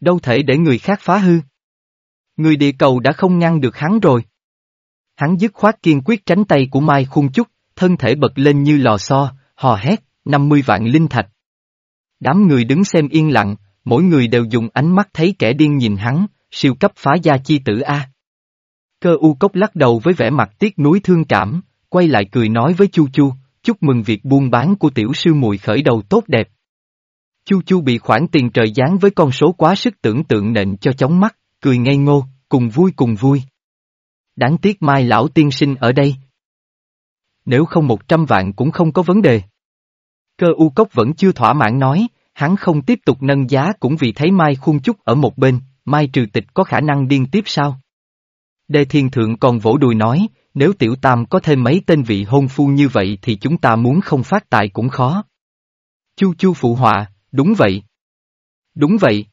Đâu thể để người khác phá hư. Người địa cầu đã không ngăn được hắn rồi. Hắn dứt khoát kiên quyết tránh tay của Mai Khung Chúc, thân thể bật lên như lò xo, hò hét, 50 vạn linh thạch. Đám người đứng xem yên lặng, mỗi người đều dùng ánh mắt thấy kẻ điên nhìn hắn, siêu cấp phá gia chi tử A. Cơ u cốc lắc đầu với vẻ mặt tiếc nuối thương cảm, quay lại cười nói với Chu Chu, chúc mừng việc buôn bán của tiểu sư muội khởi đầu tốt đẹp. Chu Chu bị khoản tiền trời giáng với con số quá sức tưởng tượng nện cho chóng mắt, cười ngây ngô, cùng vui cùng vui. Đáng tiếc mai lão tiên sinh ở đây. Nếu không một trăm vạn cũng không có vấn đề. Cơ u cốc vẫn chưa thỏa mãn nói, hắn không tiếp tục nâng giá cũng vì thấy mai khuôn Chúc ở một bên, mai trừ tịch có khả năng điên tiếp sao? Đề thiên thượng còn vỗ đùi nói, nếu tiểu tam có thêm mấy tên vị hôn phu như vậy thì chúng ta muốn không phát tài cũng khó. Chu chu phụ họa, đúng vậy. Đúng vậy.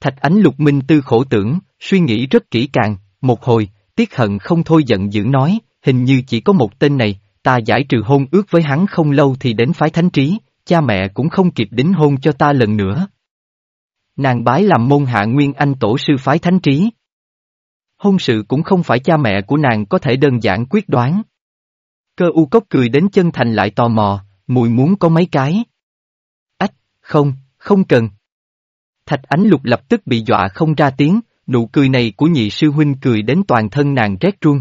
Thạch ánh lục minh tư khổ tưởng, suy nghĩ rất kỹ càng, một hồi, tiết hận không thôi giận dữ nói, hình như chỉ có một tên này, ta giải trừ hôn ước với hắn không lâu thì đến phái thánh trí, cha mẹ cũng không kịp đính hôn cho ta lần nữa. Nàng bái làm môn hạ nguyên anh tổ sư phái thánh trí. Hôn sự cũng không phải cha mẹ của nàng có thể đơn giản quyết đoán. Cơ u cốc cười đến chân thành lại tò mò, mùi muốn có mấy cái. Ách, không, không cần. Thạch ánh lục lập tức bị dọa không ra tiếng, nụ cười này của nhị sư huynh cười đến toàn thân nàng rét run.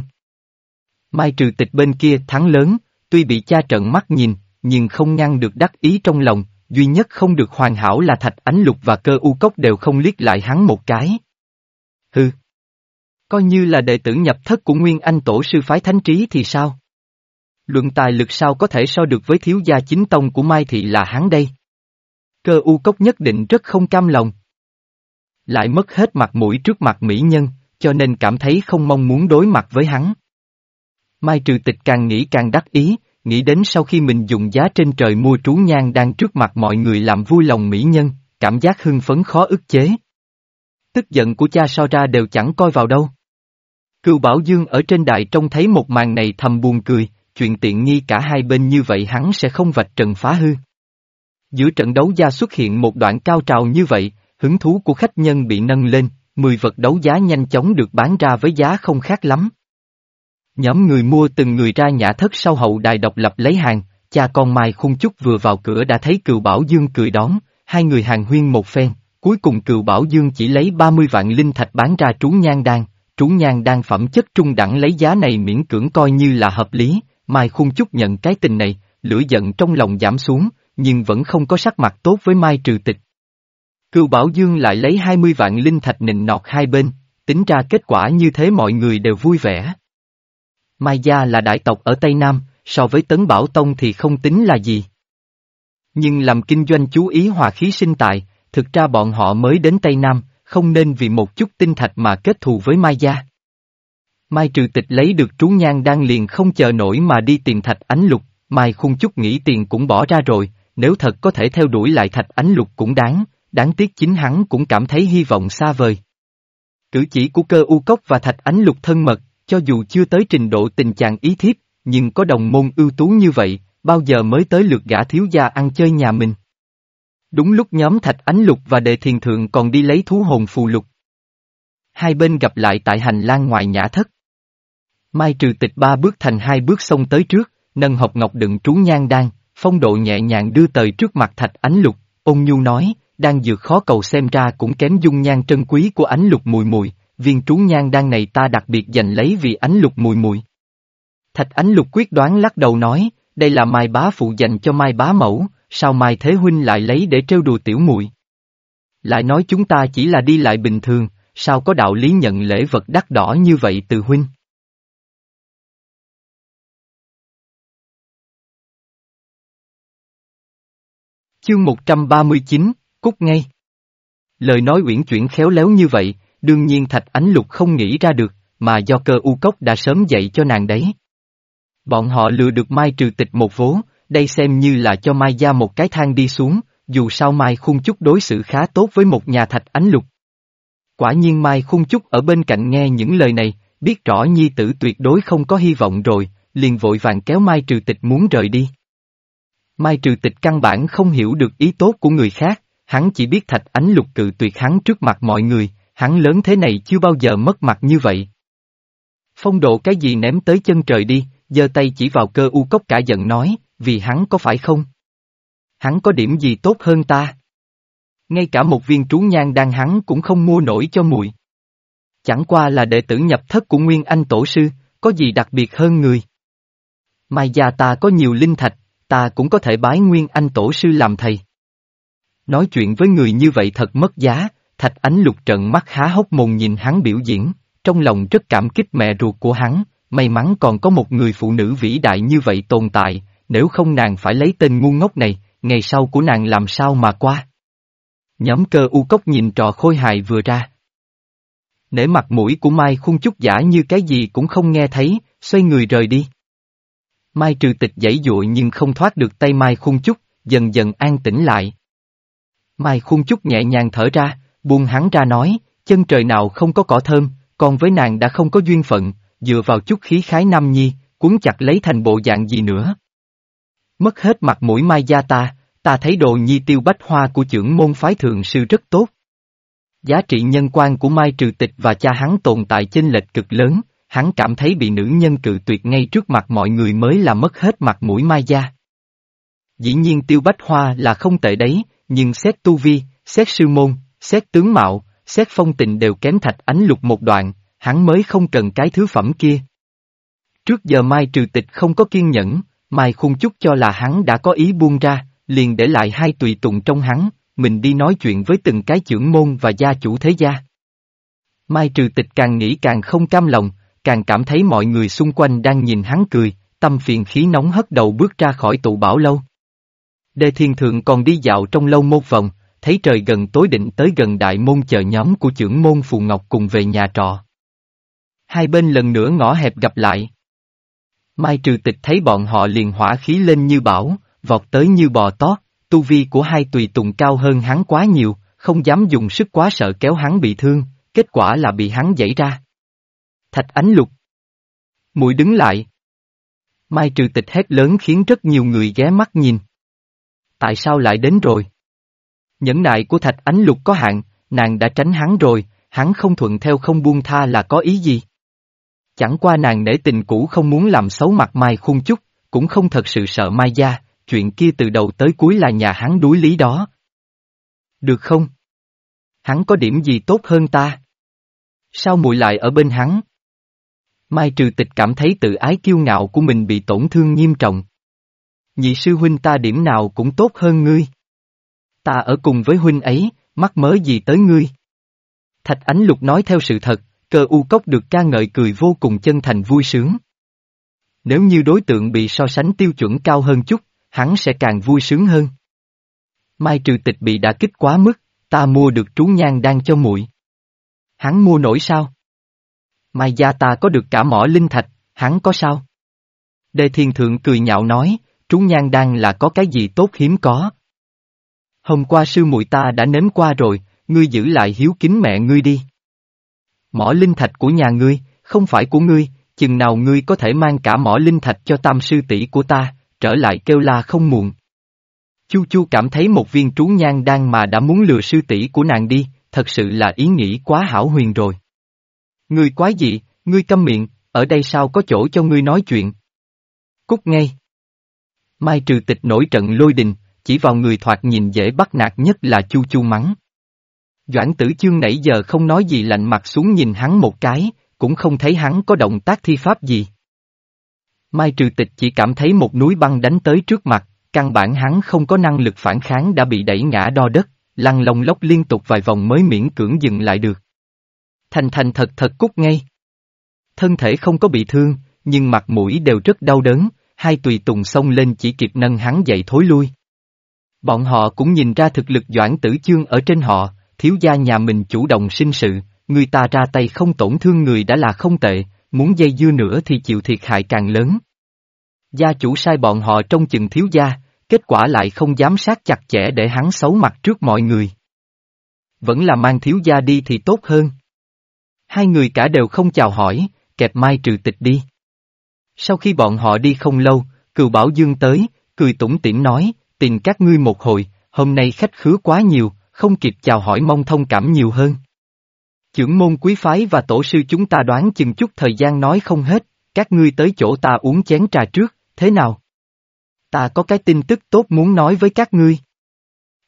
Mai trừ tịch bên kia thắng lớn, tuy bị cha trận mắt nhìn, nhưng không ngăn được đắc ý trong lòng, duy nhất không được hoàn hảo là thạch ánh lục và cơ u cốc đều không liếc lại hắn một cái. Hừ. Coi như là đệ tử nhập thất của Nguyên Anh Tổ sư phái thánh trí thì sao? Luận tài lực sao có thể so được với thiếu gia chính tông của Mai Thị là hắn đây? Cơ u cốc nhất định rất không cam lòng. Lại mất hết mặt mũi trước mặt mỹ nhân, cho nên cảm thấy không mong muốn đối mặt với hắn. Mai trừ tịch càng nghĩ càng đắc ý, nghĩ đến sau khi mình dùng giá trên trời mua trú nhang đang trước mặt mọi người làm vui lòng mỹ nhân, cảm giác hưng phấn khó ức chế. Tức giận của cha so ra đều chẳng coi vào đâu. Cựu Bảo Dương ở trên đại trông thấy một màn này thầm buồn cười, chuyện tiện nghi cả hai bên như vậy hắn sẽ không vạch trần phá hư. Giữa trận đấu gia xuất hiện một đoạn cao trào như vậy, hứng thú của khách nhân bị nâng lên, 10 vật đấu giá nhanh chóng được bán ra với giá không khác lắm. Nhóm người mua từng người ra nhã thất sau hậu đài độc lập lấy hàng, cha con Mai Khung Chúc vừa vào cửa đã thấy cựu Bảo Dương cười đón, hai người hàng huyên một phen, cuối cùng cựu Bảo Dương chỉ lấy 30 vạn linh thạch bán ra trú nhan đan, trú nhang đang phẩm chất trung đẳng lấy giá này miễn cưỡng coi như là hợp lý, Mai Khung Chúc nhận cái tình này, lửa giận trong lòng giảm xuống, nhưng vẫn không có sắc mặt tốt với Mai Trừ Tịch. Cựu Bảo Dương lại lấy 20 vạn linh thạch nịnh nọt hai bên, tính ra kết quả như thế mọi người đều vui vẻ. Mai Gia là đại tộc ở Tây Nam, so với Tấn Bảo Tông thì không tính là gì. Nhưng làm kinh doanh chú ý hòa khí sinh tài, thực ra bọn họ mới đến Tây Nam, không nên vì một chút tinh thạch mà kết thù với Mai Gia. Mai trừ tịch lấy được trú nhan đang liền không chờ nổi mà đi tìm thạch ánh lục, Mai khung chút nghĩ tiền cũng bỏ ra rồi, nếu thật có thể theo đuổi lại thạch ánh lục cũng đáng, đáng tiếc chính hắn cũng cảm thấy hy vọng xa vời. Cử chỉ của cơ u cốc và thạch ánh lục thân mật, cho dù chưa tới trình độ tình trạng ý thiếp, nhưng có đồng môn ưu tú như vậy, bao giờ mới tới lượt gã thiếu gia ăn chơi nhà mình. Đúng lúc nhóm Thạch Ánh Lục và Đề Thiền Thượng còn đi lấy thú hồn phù lục. Hai bên gặp lại tại hành lang ngoài nhã thất. Mai trừ tịch ba bước thành hai bước xông tới trước, nâng hộp ngọc đựng trú nhan đan, phong độ nhẹ nhàng đưa tời trước mặt Thạch Ánh Lục, ôn nhu nói, đang dược khó cầu xem ra cũng kém dung nhan trân quý của Ánh Lục mùi mùi, viên trú nhan đan này ta đặc biệt dành lấy vì ánh lục mùi mùi. Thạch ánh lục quyết đoán lắc đầu nói, đây là mai bá phụ dành cho mai bá mẫu, sao mai thế huynh lại lấy để trêu đùa tiểu muội Lại nói chúng ta chỉ là đi lại bình thường, sao có đạo lý nhận lễ vật đắt đỏ như vậy từ huynh. Chương 139, Cúc ngay. Lời nói uyển chuyển khéo léo như vậy, đương nhiên Thạch Ánh Lục không nghĩ ra được, mà do cơ u cốc đã sớm dạy cho nàng đấy. Bọn họ lừa được Mai trừ tịch một vố, đây xem như là cho Mai gia một cái thang đi xuống, dù sao Mai khung chút đối xử khá tốt với một nhà Thạch Ánh Lục. Quả nhiên Mai khung chút ở bên cạnh nghe những lời này, biết rõ nhi tử tuyệt đối không có hy vọng rồi, liền vội vàng kéo Mai trừ tịch muốn rời đi. Mai trừ tịch căn bản không hiểu được ý tốt của người khác, hắn chỉ biết Thạch Ánh Lục cự tuyệt hắn trước mặt mọi người, hắn lớn thế này chưa bao giờ mất mặt như vậy. Phong độ cái gì ném tới chân trời đi, giơ tay chỉ vào cơ u cốc cả giận nói, vì hắn có phải không? Hắn có điểm gì tốt hơn ta? Ngay cả một viên trú nhang đang hắn cũng không mua nổi cho muội. Chẳng qua là đệ tử nhập thất của Nguyên Anh Tổ Sư, có gì đặc biệt hơn người? Mai già ta có nhiều linh thạch, ta cũng có thể bái nguyên anh tổ sư làm thầy. Nói chuyện với người như vậy thật mất giá, thạch ánh lục trận mắt há hốc mồm nhìn hắn biểu diễn, trong lòng rất cảm kích mẹ ruột của hắn, may mắn còn có một người phụ nữ vĩ đại như vậy tồn tại, nếu không nàng phải lấy tên ngu ngốc này, ngày sau của nàng làm sao mà qua. Nhóm cơ u cốc nhìn trò khôi hài vừa ra. Nể mặt mũi của Mai khung chút giả như cái gì cũng không nghe thấy, xoay người rời đi. Mai trừ tịch dãy dụi nhưng không thoát được tay Mai khung chút, dần dần an tĩnh lại. Mai khung chút nhẹ nhàng thở ra, buông hắn ra nói, chân trời nào không có cỏ thơm, còn với nàng đã không có duyên phận, dựa vào chút khí khái nam nhi, cuốn chặt lấy thành bộ dạng gì nữa. Mất hết mặt mũi Mai gia ta, ta thấy đồ nhi tiêu bách hoa của trưởng môn phái thượng sư rất tốt. Giá trị nhân quan của Mai Trừ Tịch và cha hắn tồn tại chênh lệch cực lớn, hắn cảm thấy bị nữ nhân cự tuyệt ngay trước mặt mọi người mới là mất hết mặt mũi Mai gia. Dĩ nhiên tiêu bách hoa là không tệ đấy, nhưng xét tu vi, xét sư môn, xét tướng mạo, xét phong tình đều kém thạch ánh lục một đoạn, hắn mới không cần cái thứ phẩm kia. Trước giờ Mai Trừ Tịch không có kiên nhẫn, Mai khung chút cho là hắn đã có ý buông ra, liền để lại hai tùy tùng trong hắn, mình đi nói chuyện với từng cái trưởng môn và gia chủ thế gia. Mai trừ tịch càng nghĩ càng không cam lòng, càng cảm thấy mọi người xung quanh đang nhìn hắn cười, tâm phiền khí nóng hất đầu bước ra khỏi tụ bảo lâu. Đề thiên thượng còn đi dạo trong lâu một vòng, thấy trời gần tối định tới gần đại môn chờ nhóm của trưởng môn Phù Ngọc cùng về nhà trọ. Hai bên lần nữa ngõ hẹp gặp lại. Mai trừ tịch thấy bọn họ liền hỏa khí lên như bão, vọt tới như bò tót, tu vi của hai tùy tùng cao hơn hắn quá nhiều, không dám dùng sức quá sợ kéo hắn bị thương, kết quả là bị hắn dãy ra. Thạch ánh lục. Mũi đứng lại. Mai trừ tịch hét lớn khiến rất nhiều người ghé mắt nhìn. Tại sao lại đến rồi? Nhẫn nại của thạch ánh lục có hạn, nàng đã tránh hắn rồi, hắn không thuận theo không buông tha là có ý gì? Chẳng qua nàng nể tình cũ không muốn làm xấu mặt Mai khung chút, cũng không thật sự sợ Mai gia, chuyện kia từ đầu tới cuối là nhà hắn đuối lý đó. Được không? Hắn có điểm gì tốt hơn ta? Sao muội lại ở bên hắn? Mai trừ tịch cảm thấy tự ái kiêu ngạo của mình bị tổn thương nghiêm trọng. Nhị sư huynh ta điểm nào cũng tốt hơn ngươi. Ta ở cùng với huynh ấy, mắc mớ gì tới ngươi? Thạch Ánh Lục nói theo sự thật, cơ u cốc được ca ngợi cười vô cùng chân thành vui sướng. Nếu như đối tượng bị so sánh tiêu chuẩn cao hơn chút, hắn sẽ càng vui sướng hơn. Mai trừ tịch bị đã kích quá mức, ta mua được trú nhang đang cho muội. Hắn mua nổi sao? Mai gia ta có được cả mỏ linh thạch, hắn có sao? Đề thiên thượng cười nhạo nói, trú nhang đang là có cái gì tốt hiếm có. Hôm qua sư muội ta đã nếm qua rồi, ngươi giữ lại hiếu kính mẹ ngươi đi. Mỏ linh thạch của nhà ngươi, không phải của ngươi, chừng nào ngươi có thể mang cả mỏ linh thạch cho tam sư tỷ của ta, trở lại kêu la không muộn. Chu Chu cảm thấy một viên trú nhang đang mà đã muốn lừa sư tỷ của nàng đi, thật sự là ý nghĩ quá hảo huyền rồi. Ngươi quái gì, ngươi câm miệng, ở đây sao có chỗ cho ngươi nói chuyện. Cút ngay. Mai trừ tịch nổi trận lôi đình, chỉ vào người thoạt nhìn dễ bắt nạt nhất là Chu Chu mắng. Doãn tử chương nãy giờ không nói gì lạnh mặt xuống nhìn hắn một cái, cũng không thấy hắn có động tác thi pháp gì. Mai trừ tịch chỉ cảm thấy một núi băng đánh tới trước mặt, căn bản hắn không có năng lực phản kháng đã bị đẩy ngã đo đất, lăn lông lốc liên tục vài vòng mới miễn cưỡng dừng lại được. Thành thành thật thật cút ngay. Thân thể không có bị thương, nhưng mặt mũi đều rất đau đớn, hai tùy tùng xông lên chỉ kịp nâng hắn dậy thối lui. Bọn họ cũng nhìn ra thực lực doãn tử chương ở trên họ, thiếu gia nhà mình chủ động sinh sự, người ta ra tay không tổn thương người đã là không tệ, muốn dây dưa nữa thì chịu thiệt hại càng lớn. Gia chủ sai bọn họ trong chừng thiếu gia, kết quả lại không giám sát chặt chẽ để hắn xấu mặt trước mọi người. Vẫn là mang thiếu gia đi thì tốt hơn. Hai người cả đều không chào hỏi, kẹp mai trừ tịch đi. Sau khi bọn họ đi không lâu, cừu bảo dương tới, cười tủm tỉm nói, tìm các ngươi một hồi, hôm nay khách khứa quá nhiều, không kịp chào hỏi mong thông cảm nhiều hơn. Chưởng môn quý phái và tổ sư chúng ta đoán chừng chút thời gian nói không hết, các ngươi tới chỗ ta uống chén trà trước, thế nào? Ta có cái tin tức tốt muốn nói với các ngươi.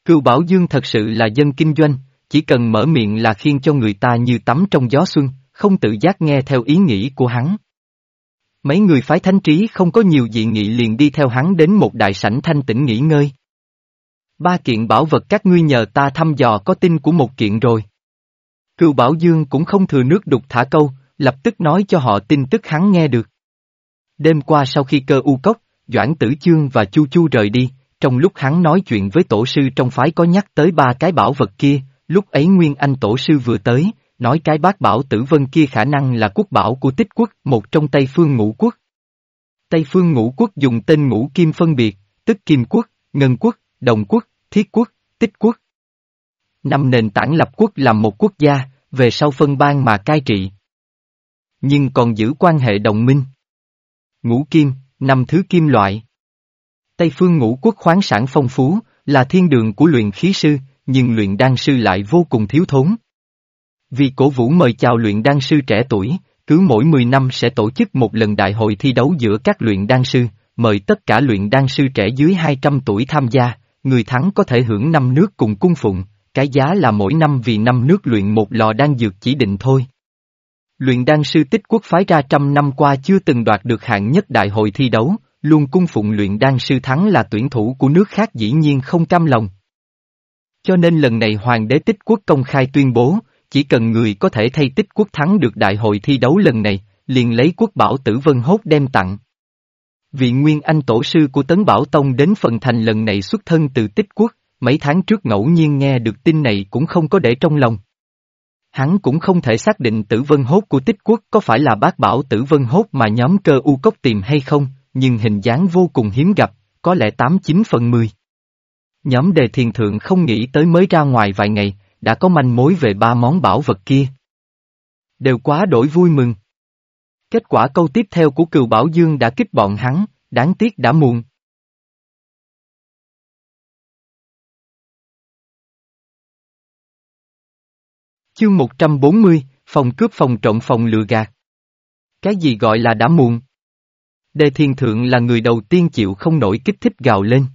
Cựu Bảo Dương thật sự là dân kinh doanh, chỉ cần mở miệng là khiên cho người ta như tắm trong gió xuân, không tự giác nghe theo ý nghĩ của hắn. Mấy người phái thánh trí không có nhiều dị nghị liền đi theo hắn đến một đại sảnh thanh tĩnh nghỉ ngơi. Ba kiện bảo vật các ngươi nhờ ta thăm dò có tin của một kiện rồi. Cựu Bảo Dương cũng không thừa nước đục thả câu, lập tức nói cho họ tin tức hắn nghe được. Đêm qua sau khi cơ u cốc, Doãn Tử Chương và Chu Chu rời đi, trong lúc hắn nói chuyện với tổ sư trong phái có nhắc tới ba cái bảo vật kia, lúc ấy Nguyên Anh tổ sư vừa tới, nói cái bát bảo tử vân kia khả năng là quốc bảo của tích quốc, một trong Tây Phương ngũ quốc. Tây Phương ngũ quốc dùng tên ngũ kim phân biệt, tức kim quốc, ngân quốc, đồng quốc, thiết quốc, tích quốc. Năm nền tảng lập quốc làm một quốc gia, về sau phân ban mà cai trị. Nhưng còn giữ quan hệ đồng minh. Ngũ kim, năm thứ kim loại. Tây phương ngũ quốc khoáng sản phong phú, là thiên đường của luyện khí sư, nhưng luyện đan sư lại vô cùng thiếu thốn. Vì cổ vũ mời chào luyện đan sư trẻ tuổi, cứ mỗi 10 năm sẽ tổ chức một lần đại hội thi đấu giữa các luyện đan sư, mời tất cả luyện đan sư trẻ dưới 200 tuổi tham gia, người thắng có thể hưởng năm nước cùng cung phụng, cái giá là mỗi năm vì năm nước luyện một lò đan dược chỉ định thôi. Luyện đan sư tích quốc phái ra trăm năm qua chưa từng đoạt được hạng nhất đại hội thi đấu, luôn cung phụng luyện đan sư thắng là tuyển thủ của nước khác dĩ nhiên không cam lòng. Cho nên lần này hoàng đế tích quốc công khai tuyên bố, chỉ cần người có thể thay tích quốc thắng được đại hội thi đấu lần này, liền lấy quốc bảo tử vân hốt đem tặng. Vị nguyên anh tổ sư của Tấn Bảo Tông đến phần thành lần này xuất thân từ tích quốc, mấy tháng trước ngẫu nhiên nghe được tin này cũng không có để trong lòng. Hắn cũng không thể xác định tử vân hốt của tích quốc có phải là bác bảo tử vân hốt mà nhóm cơ u cốc tìm hay không, nhưng hình dáng vô cùng hiếm gặp, có lẽ 89 phần 10. Nhóm đề thiền thượng không nghĩ tới mới ra ngoài vài ngày, đã có manh mối về ba món bảo vật kia. Đều quá đổi vui mừng. Kết quả câu tiếp theo của cừu Bảo Dương đã kích bọn hắn, đáng tiếc đã muộn. Chương 140, phòng cướp phòng trộm phòng lừa gạt. Cái gì gọi là đã muộn? Đề thiên thượng là người đầu tiên chịu không nổi kích thích gào lên.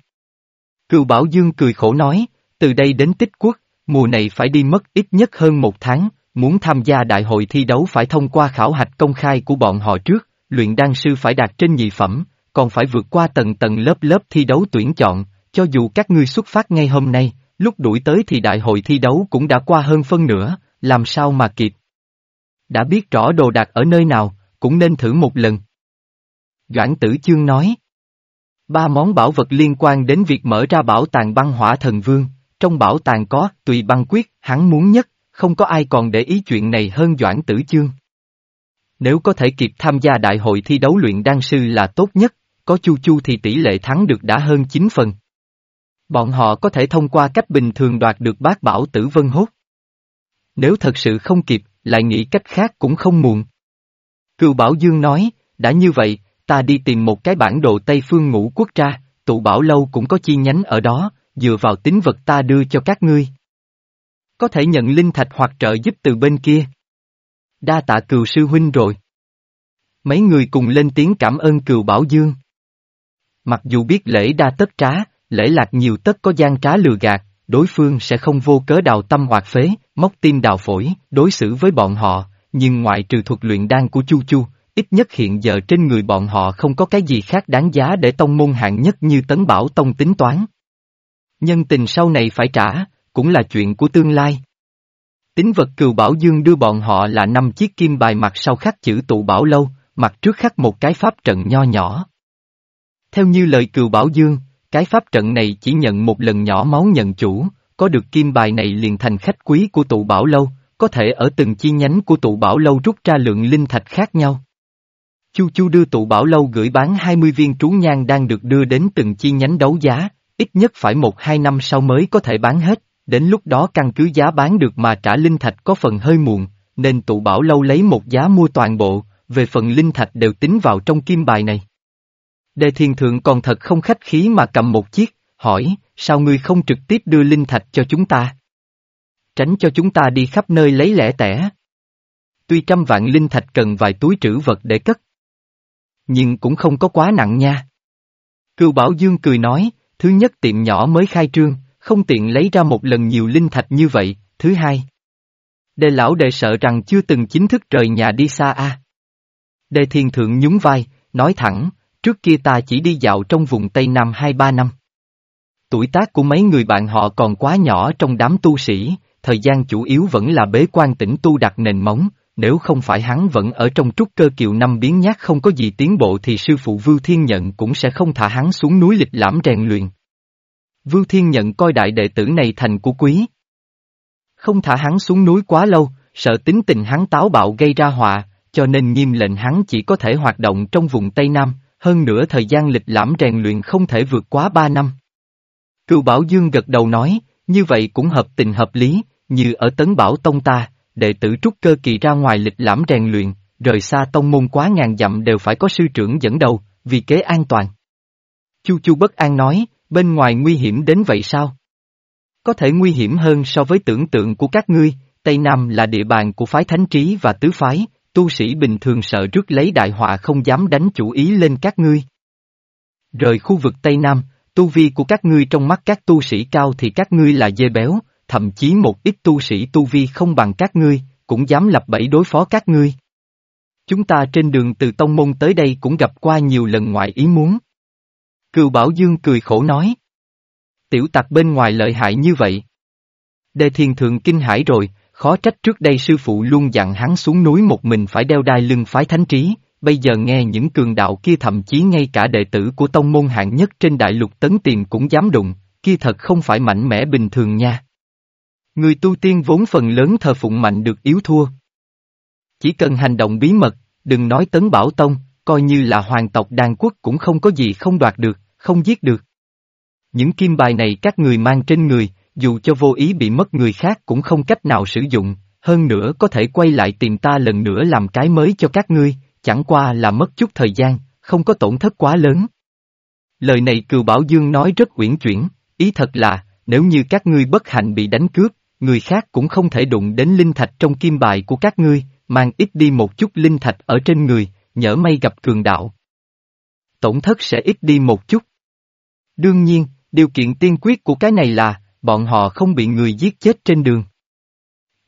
Cựu Bảo Dương cười khổ nói, từ đây đến tích quốc, mùa này phải đi mất ít nhất hơn một tháng, muốn tham gia đại hội thi đấu phải thông qua khảo hạch công khai của bọn họ trước, luyện đan sư phải đạt trên nhị phẩm, còn phải vượt qua tầng tầng lớp lớp thi đấu tuyển chọn, cho dù các ngươi xuất phát ngay hôm nay, lúc đuổi tới thì đại hội thi đấu cũng đã qua hơn phân nửa, làm sao mà kịp. Đã biết rõ đồ đạc ở nơi nào, cũng nên thử một lần. Doãn tử chương nói. Ba món bảo vật liên quan đến việc mở ra bảo tàng băng hỏa thần vương, trong bảo tàng có tùy băng quyết, hắn muốn nhất, không có ai còn để ý chuyện này hơn Doãn tử chương. Nếu có thể kịp tham gia đại hội thi đấu luyện đan sư là tốt nhất, có chu chu thì tỷ lệ thắng được đã hơn 9 phần. Bọn họ có thể thông qua cách bình thường đoạt được bát bảo tử vân hốt. Nếu thật sự không kịp, lại nghĩ cách khác cũng không muộn. Cựu Bảo Dương nói, đã như vậy, ta đi tìm một cái bản đồ Tây Phương ngũ quốc ra, tụ bảo lâu cũng có chi nhánh ở đó, dựa vào tính vật ta đưa cho các ngươi. Có thể nhận linh thạch hoặc trợ giúp từ bên kia. Đa tạ cừu sư huynh rồi. Mấy người cùng lên tiếng cảm ơn cừu Bảo Dương. Mặc dù biết lễ đa tất trá, lễ lạc nhiều tất có gian trá lừa gạt, đối phương sẽ không vô cớ đào tâm hoạt phế, móc tim đào phổi, đối xử với bọn họ, nhưng ngoại trừ thuật luyện đan của Chu Chu, ít nhất hiện giờ trên người bọn họ không có cái gì khác đáng giá để tông môn hạng nhất như tấn bảo tông tính toán. Nhân tình sau này phải trả, cũng là chuyện của tương lai. Tính vật cừu bảo dương đưa bọn họ là năm chiếc kim bài mặt sau khắc chữ tụ bảo lâu, mặt trước khắc một cái pháp trận nho nhỏ. Theo như lời cừu bảo dương, cái pháp trận này chỉ nhận một lần nhỏ máu nhận chủ, có được kim bài này liền thành khách quý của tụ bảo lâu, có thể ở từng chi nhánh của tụ bảo lâu rút ra lượng linh thạch khác nhau. Chu Chu đưa tụ bảo lâu gửi bán 20 viên trú nhang đang được đưa đến từng chi nhánh đấu giá, ít nhất phải một hai năm sau mới có thể bán hết, đến lúc đó căn cứ giá bán được mà trả linh thạch có phần hơi muộn, nên tụ bảo lâu lấy một giá mua toàn bộ, về phần linh thạch đều tính vào trong kim bài này. Đề thiền thượng còn thật không khách khí mà cầm một chiếc, hỏi, sao ngươi không trực tiếp đưa linh thạch cho chúng ta? Tránh cho chúng ta đi khắp nơi lấy lẻ tẻ. Tuy trăm vạn linh thạch cần vài túi trữ vật để cất. Nhưng cũng không có quá nặng nha. Cựu Bảo Dương cười nói, thứ nhất tiệm nhỏ mới khai trương, không tiện lấy ra một lần nhiều linh thạch như vậy, thứ hai. Đề lão đệ sợ rằng chưa từng chính thức rời nhà đi xa a. Đề thiền thượng nhún vai, nói thẳng, trước kia ta chỉ đi dạo trong vùng Tây Nam 2-3 năm. Tuổi tác của mấy người bạn họ còn quá nhỏ trong đám tu sĩ, thời gian chủ yếu vẫn là bế quan tĩnh tu đặt nền móng, nếu không phải hắn vẫn ở trong trúc cơ kiều năm biến nhát không có gì tiến bộ thì sư phụ Vưu Thiên Nhận cũng sẽ không thả hắn xuống núi lịch lãm rèn luyện. Vương Thiên Nhận coi đại đệ tử này thành của quý. Không thả hắn xuống núi quá lâu, sợ tính tình hắn táo bạo gây ra họa, cho nên nghiêm lệnh hắn chỉ có thể hoạt động trong vùng Tây Nam, hơn nữa thời gian lịch lãm rèn luyện không thể vượt quá ba năm. Cựu Bảo Dương gật đầu nói, như vậy cũng hợp tình hợp lý, như ở Tấn Bảo Tông ta, đệ tử trúc cơ kỳ ra ngoài lịch lãm rèn luyện, rời xa tông môn quá ngàn dặm đều phải có sư trưởng dẫn đầu, vì kế an toàn. Chu Chu bất an nói, bên ngoài nguy hiểm đến vậy sao? Có thể nguy hiểm hơn so với tưởng tượng của các ngươi, Tây Nam là địa bàn của phái thánh trí và tứ phái, tu sĩ bình thường sợ rước lấy đại họa không dám đánh chủ ý lên các ngươi. Rời khu vực Tây Nam, tu vi của các ngươi trong mắt các tu sĩ cao thì các ngươi là dê béo, thậm chí một ít tu sĩ tu vi không bằng các ngươi, cũng dám lập bẫy đối phó các ngươi. Chúng ta trên đường từ Tông Môn tới đây cũng gặp qua nhiều lần ngoại ý muốn. Cừu Bảo Dương cười khổ nói. Tiểu tặc bên ngoài lợi hại như vậy. Đề thiền thượng kinh hải rồi, khó trách trước đây sư phụ luôn dặn hắn xuống núi một mình phải đeo đai lưng phái thánh trí, bây giờ nghe những cường đạo kia thậm chí ngay cả đệ tử của tông môn hạng nhất trên đại lục tấn tiền cũng dám đụng, kia thật không phải mạnh mẽ bình thường nha. Người tu tiên vốn phần lớn thờ phụng mạnh được yếu thua. Chỉ cần hành động bí mật, đừng nói tấn bảo tông, coi như là hoàng tộc đan quốc cũng không có gì không đoạt được, không giết được. Những kim bài này các người mang trên người, dù cho vô ý bị mất người khác cũng không cách nào sử dụng, hơn nữa có thể quay lại tìm ta lần nữa làm cái mới cho các ngươi, chẳng qua là mất chút thời gian, không có tổn thất quá lớn. Lời này Cừu Bảo Dương nói rất uyển chuyển, ý thật là, nếu như các ngươi bất hạnh bị đánh cướp, người khác cũng không thể đụng đến linh thạch trong kim bài của các ngươi, mang ít đi một chút linh thạch ở trên người, nhỡ may gặp cường đạo. Tổn thất sẽ ít đi một chút. Đương nhiên, điều kiện tiên quyết của cái này là, bọn họ không bị người giết chết trên đường.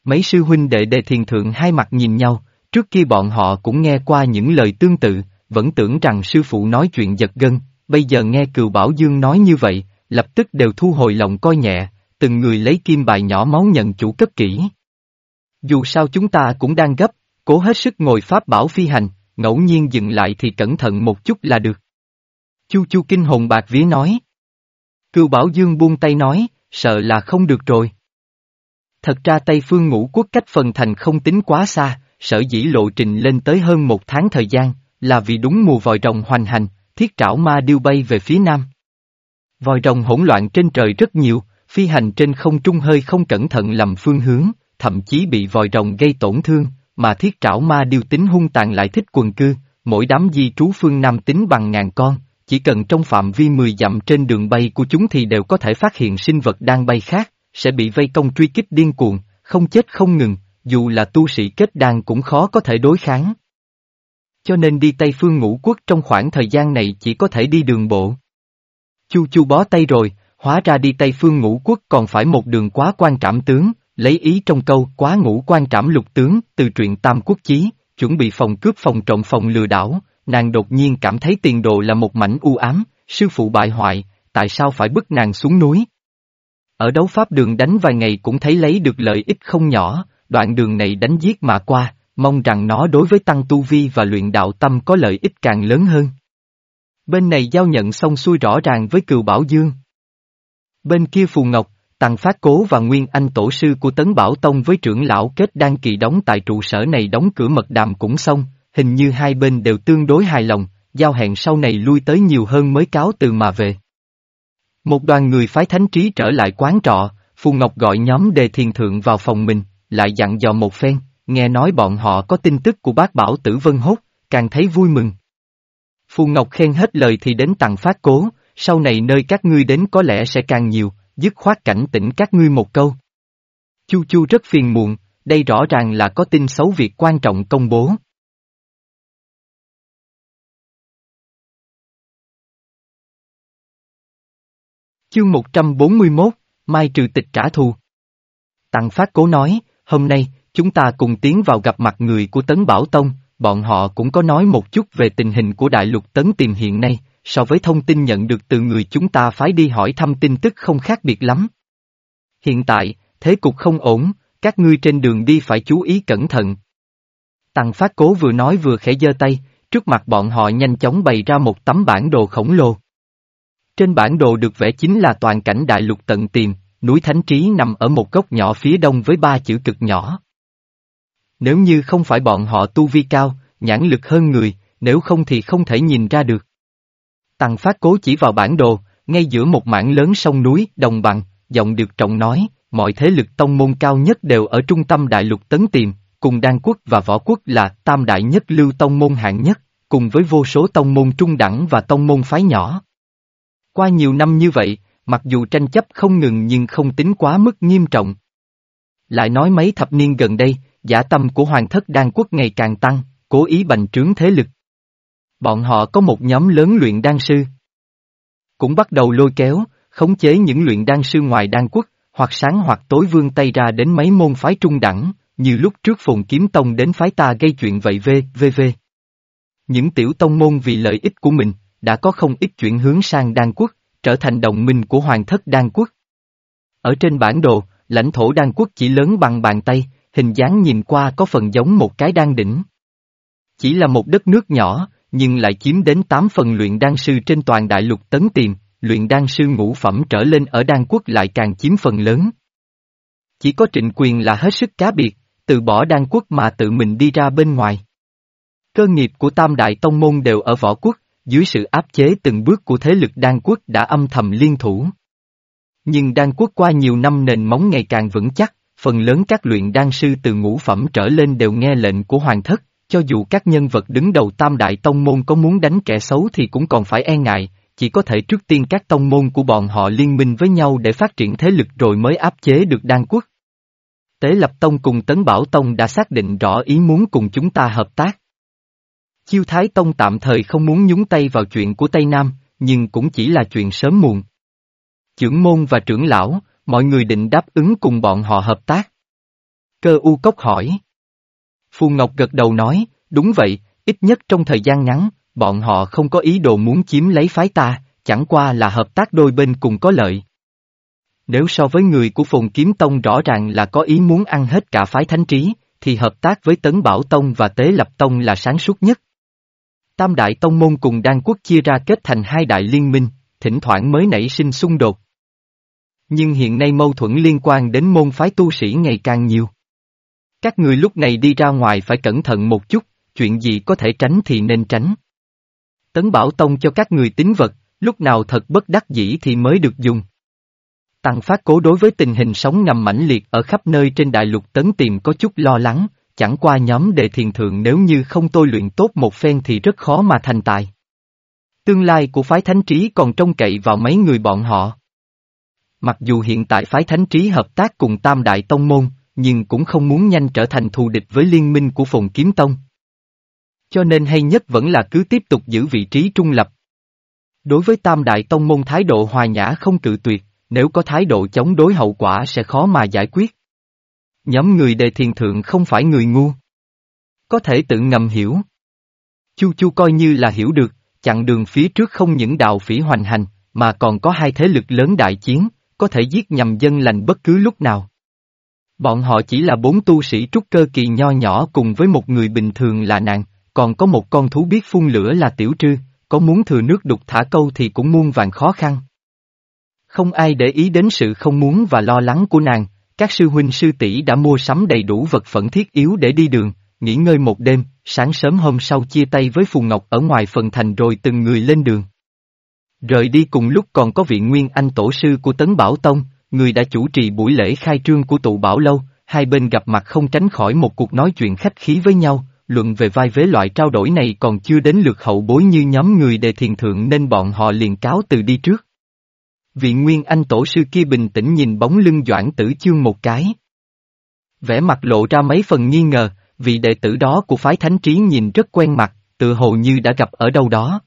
Mấy sư huynh đệ đề thiền thượng hai mặt nhìn nhau, trước kia bọn họ cũng nghe qua những lời tương tự, vẫn tưởng rằng sư phụ nói chuyện giật gân, bây giờ nghe cừu Bảo Dương nói như vậy, lập tức đều thu hồi lòng coi nhẹ, từng người lấy kim bài nhỏ máu nhận chủ cất kỹ. Dù sao chúng ta cũng đang gấp, cố hết sức ngồi pháp bảo phi hành, ngẫu nhiên dừng lại thì cẩn thận một chút là được. Chu chu kinh hồn bạc vía nói. cưu Bảo Dương buông tay nói, sợ là không được rồi. Thật ra Tây Phương ngũ quốc cách phần thành không tính quá xa, sở dĩ lộ trình lên tới hơn một tháng thời gian, là vì đúng mùa vòi rồng hoành hành, thiết trảo ma điêu bay về phía nam. Vòi rồng hỗn loạn trên trời rất nhiều, phi hành trên không trung hơi không cẩn thận lầm phương hướng, thậm chí bị vòi rồng gây tổn thương, mà thiết trảo ma điêu tính hung tàn lại thích quần cư, mỗi đám di trú phương Nam tính bằng ngàn con, chỉ cần trong phạm vi 10 dặm trên đường bay của chúng thì đều có thể phát hiện sinh vật đang bay khác, sẽ bị vây công truy kích điên cuồng, không chết không ngừng, dù là tu sĩ kết đan cũng khó có thể đối kháng. Cho nên đi Tây Phương ngũ quốc trong khoảng thời gian này chỉ có thể đi đường bộ. Chu chu bó tay rồi, hóa ra đi Tây Phương ngũ quốc còn phải một đường quá quan trảm tướng, lấy ý trong câu quá ngũ quan trảm lục tướng từ truyện Tam Quốc Chí, chuẩn bị phòng cướp phòng trộm phòng lừa đảo, nàng đột nhiên cảm thấy tiền đồ là một mảnh u ám, sư phụ bại hoại, tại sao phải bức nàng xuống núi? Ở đấu pháp đường đánh vài ngày cũng thấy lấy được lợi ích không nhỏ, đoạn đường này đánh giết mà qua, mong rằng nó đối với tăng tu vi và luyện đạo tâm có lợi ích càng lớn hơn. Bên này giao nhận xong xuôi rõ ràng với cừu Bảo Dương. Bên kia Phù Ngọc, Tăng Phát Cố và Nguyên Anh tổ sư của Tấn Bảo Tông với trưởng lão kết đan kỳ đóng tại trụ sở này đóng cửa mật đàm cũng xong, hình như hai bên đều tương đối hài lòng, giao hẹn sau này lui tới nhiều hơn mới cáo từ mà về. Một đoàn người phái thánh trí trở lại quán trọ, Phù Ngọc gọi nhóm đề thiền thượng vào phòng mình, lại dặn dò một phen, nghe nói bọn họ có tin tức của bác bảo tử vân hốt, càng thấy vui mừng. Phù Ngọc khen hết lời thì đến tặng phát cố, sau này nơi các ngươi đến có lẽ sẽ càng nhiều, dứt khoát cảnh tỉnh các ngươi một câu. Chu Chu rất phiền muộn, đây rõ ràng là có tin xấu việc quan trọng công bố. Chương 141, Mai trừ tịch trả thù. Tăng Phát Cố nói, hôm nay, chúng ta cùng tiến vào gặp mặt người của Tấn Bảo Tông, bọn họ cũng có nói một chút về tình hình của đại lục tấn tìm hiện nay, so với thông tin nhận được từ người chúng ta phái đi hỏi thăm tin tức không khác biệt lắm. Hiện tại, thế cục không ổn, các ngươi trên đường đi phải chú ý cẩn thận. Tăng phát cố vừa nói vừa khẽ giơ tay, trước mặt bọn họ nhanh chóng bày ra một tấm bản đồ khổng lồ. Trên bản đồ được vẽ chính là toàn cảnh đại lục tận tiền, núi Thánh Trí nằm ở một góc nhỏ phía đông với ba chữ cực nhỏ. Nếu như không phải bọn họ tu vi cao, nhãn lực hơn người, nếu không thì không thể nhìn ra được. Tăng phát cố chỉ vào bản đồ, ngay giữa một mảng lớn sông núi, đồng bằng, giọng được trọng nói, mọi thế lực tông môn cao nhất đều ở trung tâm đại lục tấn tiềm cùng đan quốc và võ quốc là tam đại nhất lưu tông môn hạng nhất, cùng với vô số tông môn trung đẳng và tông môn phái nhỏ. Qua nhiều năm như vậy, mặc dù tranh chấp không ngừng nhưng không tính quá mức nghiêm trọng. Lại nói mấy thập niên gần đây, giả tâm của hoàng thất đan quốc ngày càng tăng, cố ý bành trướng thế lực. Bọn họ có một nhóm lớn luyện đan sư. Cũng bắt đầu lôi kéo, khống chế những luyện đan sư ngoài đan quốc, hoặc sáng hoặc tối vương tay ra đến mấy môn phái trung đẳng, như lúc trước phồn kiếm tông đến phái ta gây chuyện vậy v, v v. Những tiểu tông môn vì lợi ích của mình, đã có không ít chuyển hướng sang đan quốc, trở thành đồng minh của hoàng thất đan quốc. Ở trên bản đồ, lãnh thổ đan quốc chỉ lớn bằng bàn tay, hình dáng nhìn qua có phần giống một cái đan đỉnh. Chỉ là một đất nước nhỏ, nhưng lại chiếm đến 8 phần luyện đan sư trên toàn đại lục tấn tiền, luyện đan sư ngũ phẩm trở lên ở đan quốc lại càng chiếm phần lớn. Chỉ có trịnh quyền là hết sức cá biệt, từ bỏ đan quốc mà tự mình đi ra bên ngoài. Cơ nghiệp của tam đại tông môn đều ở võ quốc, dưới sự áp chế từng bước của thế lực đan quốc đã âm thầm liên thủ. Nhưng đan quốc qua nhiều năm nền móng ngày càng vững chắc, phần lớn các luyện đan sư từ ngũ phẩm trở lên đều nghe lệnh của hoàng thất, cho dù các nhân vật đứng đầu tam đại tông môn có muốn đánh kẻ xấu thì cũng còn phải e ngại, chỉ có thể trước tiên các tông môn của bọn họ liên minh với nhau để phát triển thế lực rồi mới áp chế được đan quốc. Tế Lập Tông cùng Tấn Bảo Tông đã xác định rõ ý muốn cùng chúng ta hợp tác. Chiêu Thái Tông tạm thời không muốn nhúng tay vào chuyện của Tây Nam, nhưng cũng chỉ là chuyện sớm muộn. Chưởng môn và trưởng lão, mọi người định đáp ứng cùng bọn họ hợp tác. Cơ u cốc hỏi. Phù Ngọc gật đầu nói, đúng vậy, ít nhất trong thời gian ngắn, bọn họ không có ý đồ muốn chiếm lấy phái ta, chẳng qua là hợp tác đôi bên cùng có lợi. Nếu so với người của Phùng Kiếm Tông rõ ràng là có ý muốn ăn hết cả phái thánh trí, thì hợp tác với Tấn Bảo Tông và Tế Lập Tông là sáng suốt nhất. Tam đại tông môn cùng đan quốc chia ra kết thành hai đại liên minh, thỉnh thoảng mới nảy sinh xung đột. Nhưng hiện nay mâu thuẫn liên quan đến môn phái tu sĩ ngày càng nhiều. Các người lúc này đi ra ngoài phải cẩn thận một chút, chuyện gì có thể tránh thì nên tránh. Tấn Bảo Tông cho các người tính vật, lúc nào thật bất đắc dĩ thì mới được dùng. Tăng phát cố đối với tình hình sống ngầm mãnh liệt ở khắp nơi trên đại lục tấn tìm có chút lo lắng, chẳng qua nhóm đề thiền thượng nếu như không tôi luyện tốt một phen thì rất khó mà thành tài. Tương lai của phái thánh trí còn trông cậy vào mấy người bọn họ. Mặc dù hiện tại phái thánh trí hợp tác cùng tam đại tông môn, nhưng cũng không muốn nhanh trở thành thù địch với liên minh của phùng kiếm tông. Cho nên hay nhất vẫn là cứ tiếp tục giữ vị trí trung lập. Đối với tam đại tông môn thái độ hòa nhã không cự tuyệt, nếu có thái độ chống đối hậu quả sẽ khó mà giải quyết. Nhóm người đề thiền thượng không phải người ngu. Có thể tự ngầm hiểu. Chu Chu coi như là hiểu được, chặn đường phía trước không những đạo phỉ hoành hành, mà còn có hai thế lực lớn đại chiến, có thể giết nhầm dân lành bất cứ lúc nào. Bọn họ chỉ là bốn tu sĩ trúc cơ kỳ nho nhỏ cùng với một người bình thường là nàng, còn có một con thú biết phun lửa là tiểu trư, có muốn thừa nước đục thả câu thì cũng muôn vàng khó khăn. Không ai để ý đến sự không muốn và lo lắng của nàng, các sư huynh sư tỷ đã mua sắm đầy đủ vật phẩm thiết yếu để đi đường, nghỉ ngơi một đêm, sáng sớm hôm sau chia tay với Phù Ngọc ở ngoài phần thành rồi từng người lên đường. Rời đi cùng lúc còn có vị Nguyên Anh tổ sư của Tấn Bảo Tông, người đã chủ trì buổi lễ khai trương của tụ Bảo Lâu, hai bên gặp mặt không tránh khỏi một cuộc nói chuyện khách khí với nhau, luận về vai vế loại trao đổi này còn chưa đến lượt hậu bối như nhóm người đề thiền thượng nên bọn họ liền cáo từ đi trước. Vị Nguyên Anh tổ sư kia bình tĩnh nhìn bóng lưng Doãn Tử Chương một cái. Vẻ mặt lộ ra mấy phần nghi ngờ, vị đệ tử đó của phái thánh trí nhìn rất quen mặt, tự hồ như đã gặp ở đâu đó.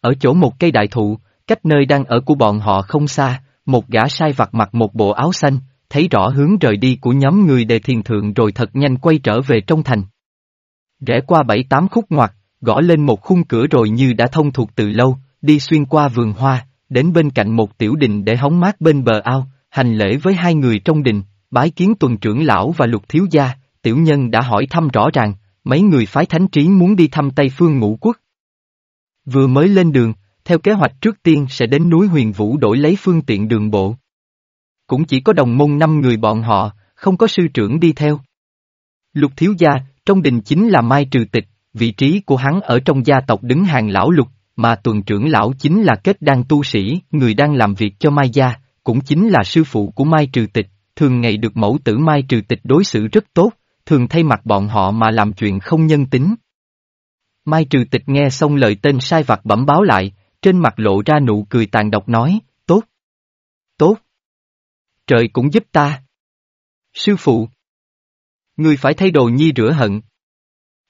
Ở chỗ một cây đại thụ, cách nơi đang ở của bọn họ không xa, một gã sai vặt mặc một bộ áo xanh, thấy rõ hướng rời đi của nhóm người đề thiền thượng rồi thật nhanh quay trở về trong thành. Rẽ qua bảy tám khúc ngoặt, gõ lên một khung cửa rồi như đã thông thuộc từ lâu, đi xuyên qua vườn hoa, đến bên cạnh một tiểu đình để hóng mát bên bờ ao, hành lễ với hai người trong đình, bái kiến tuần trưởng lão và lục thiếu gia, tiểu nhân đã hỏi thăm rõ ràng, mấy người phái thánh trí muốn đi thăm Tây Phương ngũ quốc. Vừa mới lên đường, theo kế hoạch trước tiên sẽ đến núi huyền vũ đổi lấy phương tiện đường bộ. Cũng chỉ có đồng môn năm người bọn họ, không có sư trưởng đi theo. Lục thiếu gia, trong đình chính là Mai Trừ Tịch, vị trí của hắn ở trong gia tộc đứng hàng lão lục, mà tuần trưởng lão chính là kết đan tu sĩ, người đang làm việc cho Mai gia, cũng chính là sư phụ của Mai Trừ Tịch, thường ngày được mẫu tử Mai Trừ Tịch đối xử rất tốt, thường thay mặt bọn họ mà làm chuyện không nhân tính. Mai Trừ Tịch nghe xong lời tên sai vặt bẩm báo lại, trên mặt lộ ra nụ cười tàn độc nói, tốt. Tốt. Trời cũng giúp ta. Sư phụ. Người phải thay đồ nhi rửa hận.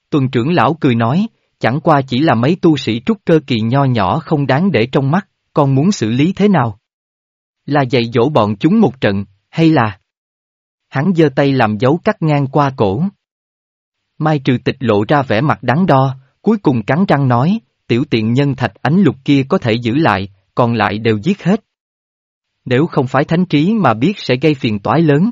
Tuần trưởng lão cười nói, chẳng qua chỉ là mấy tu sĩ trúc cơ kỳ nho nhỏ không đáng để trong mắt, con muốn xử lý thế nào? Là dạy dỗ bọn chúng một trận, hay là... Hắn giơ tay làm dấu cắt ngang qua cổ. Mai trừ tịch lộ ra vẻ mặt đắn đo, cuối cùng cắn răng nói, tiểu tiện nhân thạch ánh lục kia có thể giữ lại, còn lại đều giết hết. Nếu không phải thánh trí mà biết sẽ gây phiền toái lớn.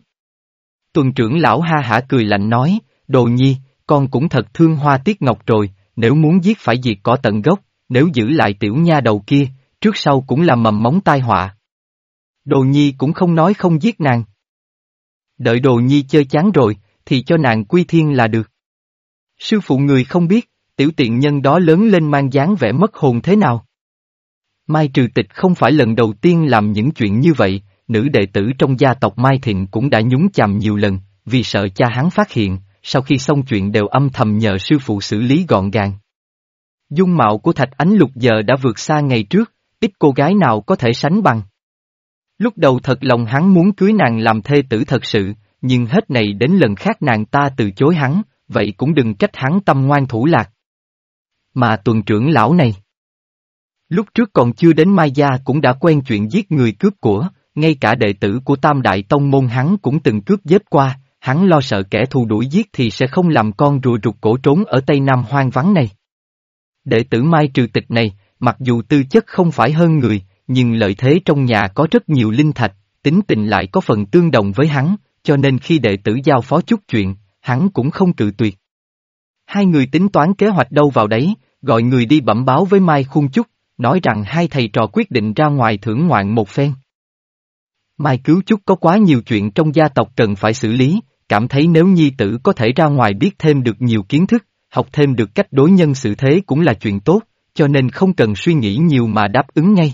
Tuần trưởng lão ha hả cười lạnh nói, đồ nhi, con cũng thật thương hoa tiết ngọc rồi, nếu muốn giết phải diệt cỏ tận gốc, nếu giữ lại tiểu nha đầu kia, trước sau cũng là mầm móng tai họa. Đồ nhi cũng không nói không giết nàng. Đợi đồ nhi chơi chán rồi, thì cho nàng quy thiên là được. Sư phụ người không biết, tiểu tiện nhân đó lớn lên mang dáng vẻ mất hồn thế nào. Mai Trừ Tịch không phải lần đầu tiên làm những chuyện như vậy, nữ đệ tử trong gia tộc Mai Thịnh cũng đã nhúng chàm nhiều lần, vì sợ cha hắn phát hiện, sau khi xong chuyện đều âm thầm nhờ sư phụ xử lý gọn gàng. Dung mạo của Thạch Ánh Lục giờ đã vượt xa ngày trước, ít cô gái nào có thể sánh bằng. Lúc đầu thật lòng hắn muốn cưới nàng làm thê tử thật sự, nhưng hết này đến lần khác nàng ta từ chối hắn, vậy cũng đừng trách hắn tâm ngoan thủ lạc. Mà tuần trưởng lão này. Lúc trước còn chưa đến Mai Gia cũng đã quen chuyện giết người cướp của, ngay cả đệ tử của Tam Đại Tông Môn hắn cũng từng cướp giết qua, hắn lo sợ kẻ thù đuổi giết thì sẽ không làm con rùa rụt cổ trốn ở Tây Nam hoang vắng này. Đệ tử Mai Trừ Tịch này, mặc dù tư chất không phải hơn người, nhưng lợi thế trong nhà có rất nhiều linh thạch, tính tình lại có phần tương đồng với hắn, cho nên khi đệ tử giao phó chút chuyện, hắn cũng không cự tuyệt. Hai người tính toán kế hoạch đâu vào đấy, gọi người đi bẩm báo với Mai Khung Chúc, nói rằng hai thầy trò quyết định ra ngoài thưởng ngoạn một phen. Mai Cứu Chúc có quá nhiều chuyện trong gia tộc cần phải xử lý, cảm thấy nếu nhi tử có thể ra ngoài biết thêm được nhiều kiến thức, học thêm được cách đối nhân xử thế cũng là chuyện tốt, cho nên không cần suy nghĩ nhiều mà đáp ứng ngay.